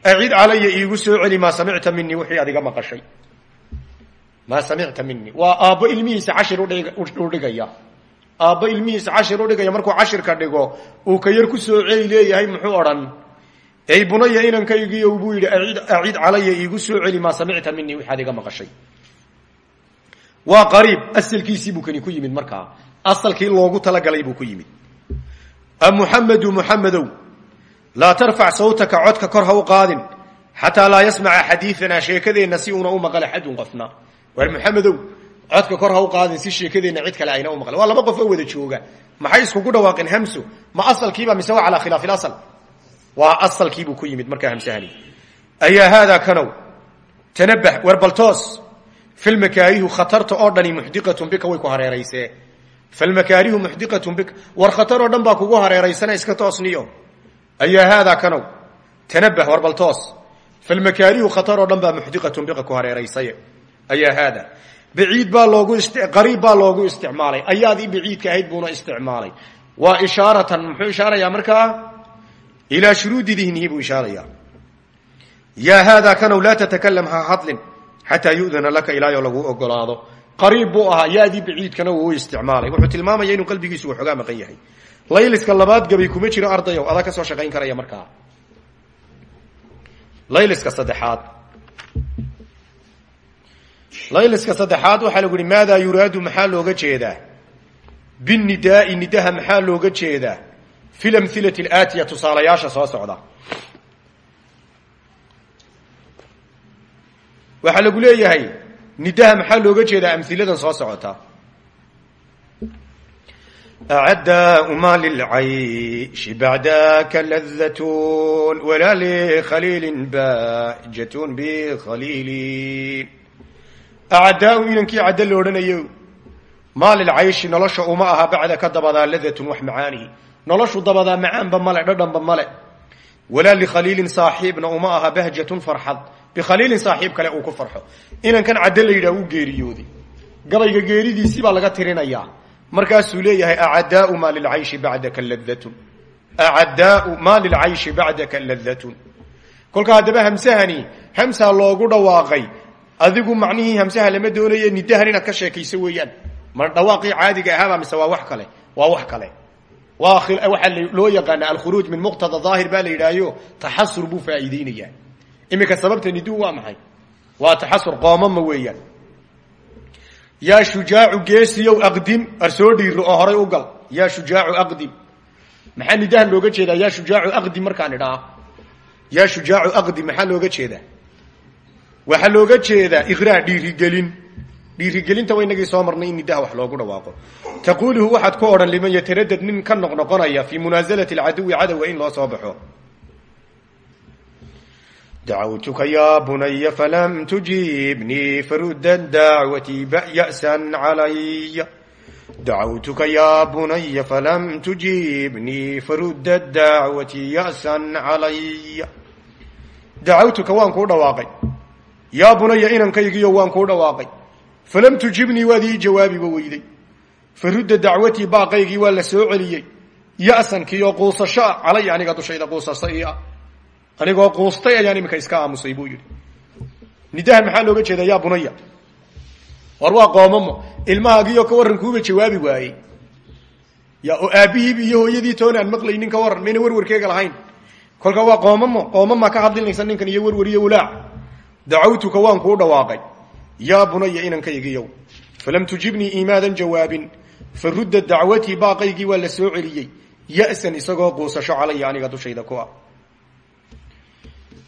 acid calaya iigu soo celi maa samicta minii wixii adiga maqashay. Maa samicta minii waa aabbo ilmihiisa cashir udhigaya aabbo ilmihiisa cashir udhigaya markuu cashirka dhigo uu ka yar ku soo celi leeyahay muxuu odhan ey bunaya inankaygiiyo buu yidhi acid calaya iigu soo celi maa samicta minii wixaad iga maqashay. Waa qariib asalkiisii buu kani ku yimid markaa. Asalkii loogu talagalay buu ku yimid. Amuxamedu muxamedow laa tarfac sawtaka codka kor ha u qaadin xataa laa yasmaca xadiianaa sheekadeenna si una u maqal axadun qofna. War muxamedow codka kor si sheekadeenna cid kale ayna u maqal waa laba qof wada jooga. Maxay iskugu dhawaaqeen hamso? Ma asalkiiba mise waa calaa khilaafi asal waa asalkiibuu ku yimid markaa hamsahani. Ayaa haadaa kanow? Tanabah war baltoos falmakaarihu khatarta oo dhani bika way ku hareeraysee. Falmakaarihu muxdiqatun bika war khatar oo baa kugu hareeraysana iska toosniyo ayaa haadaa kanow? Tanabah war baltoos falmakaarihu khatar oo dhan baa bika ku hareeraysaye. Ayaa haada. Baciid baa loogu qariib baa loogu isticmaalay. Ayaadii baciidka ahayd buuna isticmaalay. Waa ishaaratan muxuu ishaarayaa markaa ilaa shuruudi dihnihi buu ishaaraya yaa haadaa kanow laa tatakalam ha hadlin xataa yudana laka ilaayo laguu ogolaado qariib buu ahaa yaadii baciidkana wuu isticmaalay wuxuu tilmaamaya inuu qalbigiisu waxoogaa maqan yahay layliska labaad gabay kuma jiro ardayow adaa ka soo shaqayn karaya markaa layliska saddexaad layliska saddexaad waxaa lagu yihi maadaa yuraadu maxaa looga jeedaa binidaai nidaha fi lamhilati alaatiya tusaalayaasha soo socda waxaa lagu leeyahay nidaha maxaa looga jeedaa amhiladan soo socota acadaau ma lilcayshi bacdaka ladatun walaa likhaliilin bajatun bikhaliili acadaau inankii caddo la odhanayo maa lilcayshi nolosha uma aha bacda ka dabadaa ladatun wax macaani noloshu dabadaa macaanba male dhadhanba male walaa likhaliilin saaxiibna uma aha bahjatun farxad. Bikhaliilin saaxiib kale uu ku farxo. Inankan caddo la yidhaha uu geeriyooday gabayga geeridiisii baa laga tirinayaa. Markaasuu leeyahay acadaau maa lilcayshi bacdaka ladatun acadaau maa lilcayshi bacdaka ladatun kolka haddaba hamsahani hamsaa loogu dhawaaqay. Adigu macnihii hamsaha lama doonaye nidahan inaad ka sheekayso weeyaan. Ma dhawaaqii caadiga ahaaba mise waa wax kale waa wax kale waxaa loo yaqaana alkhuruuj min muqtada daahir baa la yidhahyo taxasur buu faa'iideynayaa iminka sababta nidu waa maxay waa taxasur qoomama weeyaan yaa shujaacu geesiyow aqdim ar soo dhiiro oo horay u gal yaa shujaacu aqdim maxaa nidahan looga jeedaa yaa shujaacu aqdim markaan idhaa yaa shujaacu aqdim maxaa looga jeedaa waxaa looga jeedaa iqraa dhiirigelin dhiirigelinta wa inagii soo marnay in nidaha wax loogu dhawaaqo. Taquuluhu waxaad ku odhan liman yataradad nin ka noqnoqonaya fii munaasalati alcaduwi cadowga in loo soo baxo. Dacawtuka ya bunaya falam tujiibnii farudda dacwati ya'san calaya dacawtuka ya bunaya falam tujiibnii farudda dacwati ya'san calaya dacawtuka waan kuu dhawaaqay. Yaa bunaya inankaygiyo waan kuu dhawaaqay falam tujibnii waad ii jawaabiba weyday farudda dacwatii baaqaygii waa la soo celiyey ya'sankiioo quusasho ah calaya aniga dushayda quusasa ii ah anigoo quustay ayaan iminka iska aamusay buu yidhi nidahan maxaa looga jeedaa yaa bunaya war waa qoomamo ilmahaagiioo ka warran kuuba jawaabi waayey ya oo aabbihiibi iyo hooyadii toona aan maqlaynin ka warran mayna warwarkeega lahayn kolka waa qoomamo qoomama ka hadlinaysa ninkan iyo warwar iyo walaac dacawtuka waan kuu dhawaaqay yaa bunaya inankaygiyow falam tujibnii imaadan jawaabin farudda dacwatii baaqaygii waa la soo celiyey ya'san isagoo quusasho calaya aniga dushayda ku ah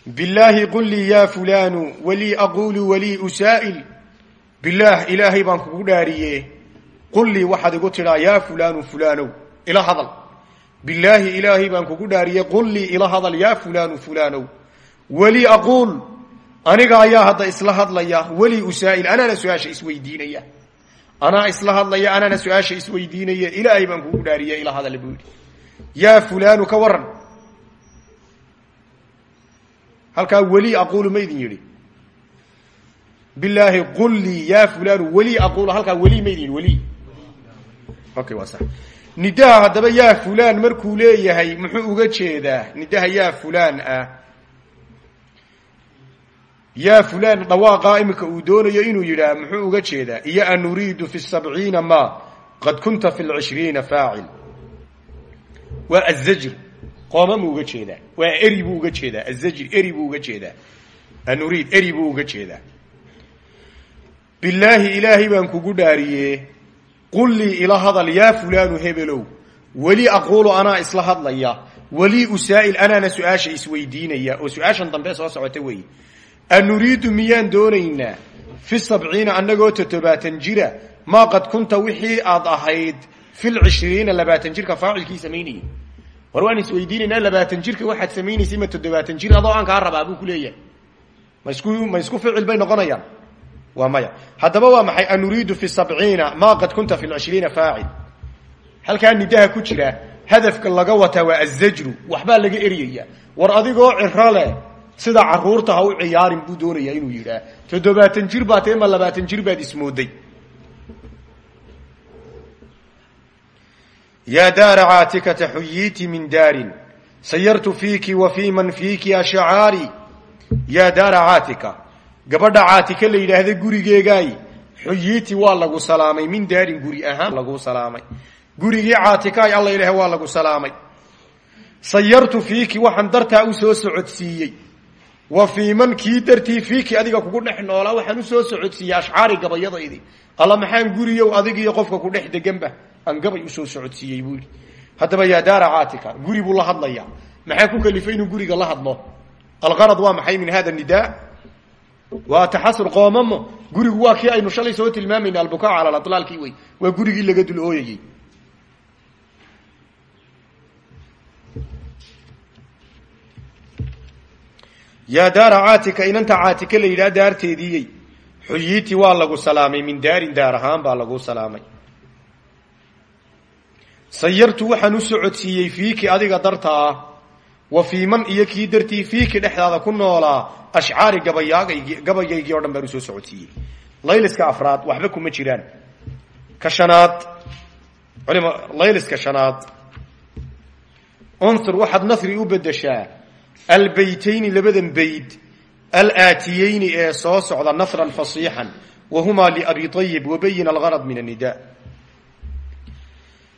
bilaahi qul lii ya fulaanu walii aquulu walii usaa'il bilaah ilaahay baan kugu dhaariye qul lii waxaad igu tidhaa yaa fulaanu fulaanow ila hadal bilaahi ilaahay baan kugu dhaariye qul lii ila hadal yaa fulaanu fulaanow walii aquul aniga ayaa hadda isla hadlaya weli usaa'il anaana su'aasha isweydiinaya. Isla hadlaya anaana su'aasha isweydiinaya ilaahay baan dhaariya ila hadal buu yidhi. Yaa fulaanu ka waran halkaa weli aquulu ma qul lii ya fulaanu weli aquulu halkaa weli ma idin okay waa sax. Nidaha haddaba yaa markuu leeyahay muxuu uga jeedaa nidaha yaa fulaan ah yaa fulaan dhawaaqaa iminka uu doonayo inuu yidhaah muxuu uga jeedaa? Iyo an nuriidu fi sabciina ma qad kunta fi lcishriina faacil. Waa azajr qoomamuu uga jeedaa. Waa eri buu uga jeedaa. Azajr eri buu uga jeedaa. Anuriid eri buu uga jeedaa. Bilaahi ilaahay baan kugu dhaariye qul lii ila hadal yaa fulaanu hebelow. Weli aquulu anaa isla hadlaya. Weli usaa'il anaana su'aasha isweydiinaya. Oo su'aashan dambe soo socota weeye anuriidu miyaan doonaynaa fi sabciina annagoo toddobaatan jira maa qad kunta wixii aad ahayd fi lcishriina labaatan jirka faacilkii samaynayay war waan isweydiinaynaa labaatan jirka waxaad samaynaysay ma toddobaatan jir adoo aan kaa rabaa buu ku leeyahay ma isku ma isku ficil bay noqonayaan waa maya haddaba waa maxay anuriidu fi sabciina maa qad kunta fi lcishriina faacil halkaa nidaha ku jira hadafka laga wataa waa azajru waxbaa laga eryaya war adigoo ciro sida carruurta ha u ciyaarin buu doonayaa inuu yidhaah. Toddobaatan jir baa tee labaatan jir baad ismooday yaa daara caatikata xuyiiti min daarin. Sayartu fiiki wa fii man fiiki ashcaari yaa daara gabadha caatika la yidhaahda gurigeegaay xuyiiti waa lagu salaamay. Min daarin guri ahaan lagu salaamay. Gurigii caatikaay alla ilaah waa lagu salaamay. Sayartu fiiki waxaan dartaa u soo socodsiiyey wa fii man kii dartii fiiki adiga kugu dhex noolaa waxaan u soo socodsiiyey ashcaari gabayadaydi alla maxaan guriyow adigiiyo qofka ku dhex deganba aan gabay u soo socodsiiyey buu yidhi. Haddaba yaa daara caatika guri buu la hadlayaa. Maxaa ku kalifay inuu guriga la hadlo? Algarad waa maxay min hada nidaa? Waa taxasur qoomamo? Gurigu waa kii aynu shalay soo tilmaamayna albukaa cala alalaalkii wey waa gurigii laga dul ooyayey yaa daara caatika inanta caatika la yidhaha daarteediiyey xuyiiti waa lagu salaamay min daarin daar ahaan baa lagu salaamay. Sayartu waxaan u socodsiiyey fiiki adiga darta ah. Wa fii man iyo kii dartii fiiki dhexdaada ku noolaa ashcaari gabayaagaygi gabaygaygii o dhan baan u soo socodsiiyey. Layliska afraad waxba kuma jiraan. Ka shanaad layliska shanaad. Unsur waxaad nasri u bedeshaa albeytayni labadan bayd alaatiyeyni ee soo socda nasran fasiixan. Wa humaa liabi ayib wabayin algarad min annida.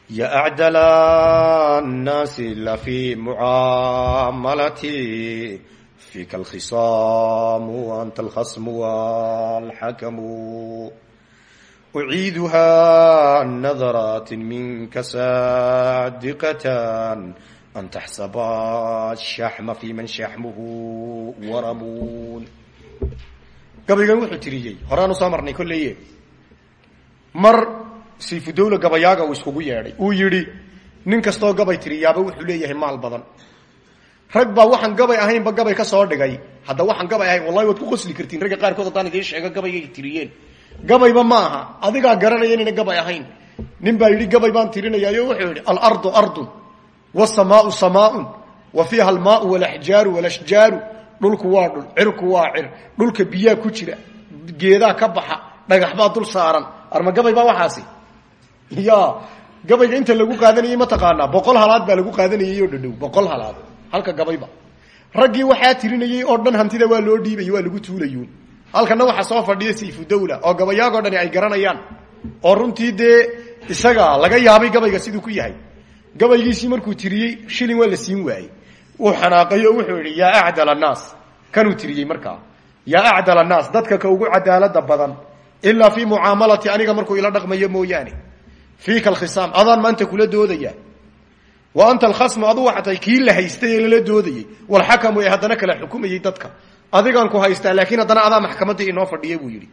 Ya acdala nnaasi lafii mucaamalati fika alkhisaamu anta alkhasmu walxakamu uciiduha nadaraati minka saadiqatan an taxsaba shaxma fi man shaxmuhu waramuun gabaygan wuxuu tiriyey horaan u soo marnay kolleye mar sayfudawla gabayaaga uu iskugu yeedhay uu yidhi nin kastoo gabay tiriyaaba wuxuu leeyahay maal badan rag baa waxaan gabay ahaynba gabay ka soo dhigay hadda waxaan gabay ahayn wallahi waad ku qosli kartiin ragga qaarkood haddaan idiin sheego gabaygay tiriyeen gabayba ma aha adigaa garanaya inayna gabay ahayn nin baa gabay baan tirinayaayo wuxuu yidhi alardu ardun wsamaau samaaun wa fiiha almaau walaxjaaru walashjaaru dhulku waa dhul cirku waa cir dhulka biyaa ku jira geedaa ka baxa dhagax baa dul saaran arma gabay baa waxaasi ya gabayga inta lagu qaadanayey mataqaanaa boqol halaad baa lagu qaadanayay oo dhadhow boqol halaad halka gabayba raggii waxaa tirinayey oo dhan hantida waa loo dhiibay waa lagu tuulayuun halkana waxaa soo fadhiya sayfudawla oo gabayaagoo dhani ay garanayaan oo runtii dee isaga laga yaabay gabayga siduu ku yahay gabaygiisii markuu tiriyey shilin waa la siin waayey. Uu xanaaqay oo wuxuu yidhi yaa acdal annaas kanuu tiriyey markaa. Yaa acdal annaas dadka ka ugu cadaalada badan ilaa fii mucaamalati aniga markuu ila dhaqmayo mooyaane. Fiika alkhisaam adaan maanta kula doodaya. Wa anta alkhasmu adu waxaa tahay kii la haystay ee lala doodayey. Walxakamu ee haddana kala xukumayey dadka. Adigaan ku haystaa laakiin haddana adaa maxkamaddii inoo fadhiya buu yidhi.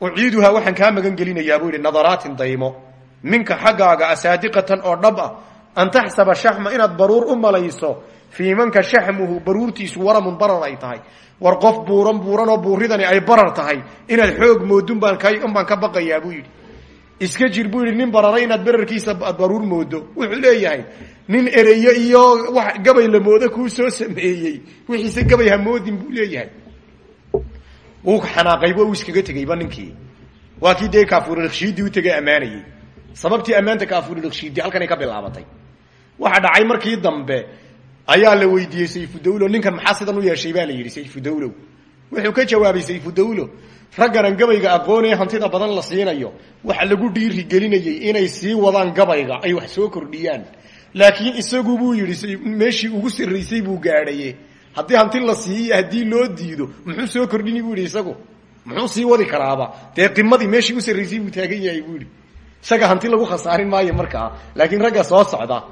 Uciiduhaa waxaan kaa magan gelinayaa buu yidhi nadaraatin daymo minka xaggaaga asaadiqatan oo dhab ah an taxsaba shaxma inaad baruur u malayso fii manka shaxmuhu baruurtiisu waramun barar ay tahay. War qof buuran buuran oo buuridani ay barar tahay inaad xoog moodun baan k unbaan ka baqayaa buu yidhi. Iska jir buu yidhi nin bararay inaad berarkiisa aad baruur moodo. Wuxuu leeyahay nin ereyo iyo wax gabay la moodo kuu soo sameeyey. Wixiise gabay ha moodin buu leeyahay. Wuu xanaaqayba uu iskaga tegeyba ninkii. Waa kii dee kaafuuralakshiidii u tegay ammaanayey sababtii ammaanta kaafuuralakshiidi halkanay ka bilaabatay. Waxa dhacay markii dambe ayaa la weydiiyey sayfudawlo ninkan maxaa sidan u yeeshay baa la yidhi sayfudawlow wuxuu ka jawaabay sayfudawlo ragganan gabayga aqoon hantida badan la siinayo waxa lagu dhiiri gelinayay inay sii wadaan gabayga ay wax soo kordhiyaan. Laakiin isagu buu yidhi meeshii ugu sarraysay buu gaadhaye haddii hanti la siiyo haddii loo diido muxuu soo kordhini? buu yidhi isagu muxuu sii wadi karaaba. Dee qimadii meeshii u sarraysay buu taagan yahay? buu yidhi isaga hanti lagu khasaarin maayo markaa laakiin ragga soo socda.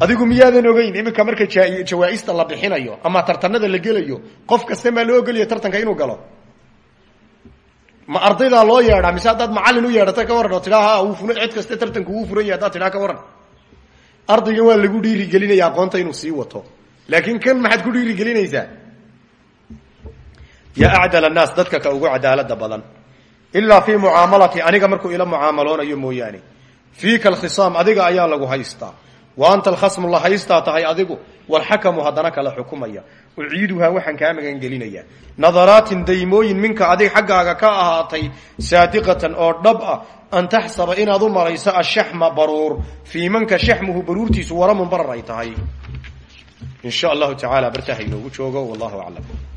Adigu miyaadan ogeyn iminka marka jawaaista la bixinayo ama tartanada la gelayo qof kaste maa loo ogolaya tartanka inuu galo? Ma ardaydaa loo yeedhaa? Mise haddaad macallin u yeedhata ka waran oo tidhaa ha cid kaste tartanku wuu furan yahay haddaad ka waran ardaygan waa lagu dhiiri gelinaya aqoonta inuu sii wato. Laakiin kan maxaad ku dhiiri gelinaysaa yaa acdal annaas dadka ka ugu cadaalada badan ilaa fii mucaamalati aniga markuu ila mucaamaloonayo mooyaane. Fiika alkhisaam adiga ayaa lagu haystaa wa anta alkhasmu la haystaa tahay adigu. Walxakamu haddana kala xukumaya. Uciiduhaa waxaan kaa magangelinayaa nadaraatin daymooyin minka adig xaggaaga ka ahaatay saadiqatan oo dhab ah an taxsaba inaad u malayso ashaxma baruur. Fii manka shaxmuhu baruurtiisu waramun barar ay tahay. In sha allahu tacaala bartaha inoogu joogo wallahu aclam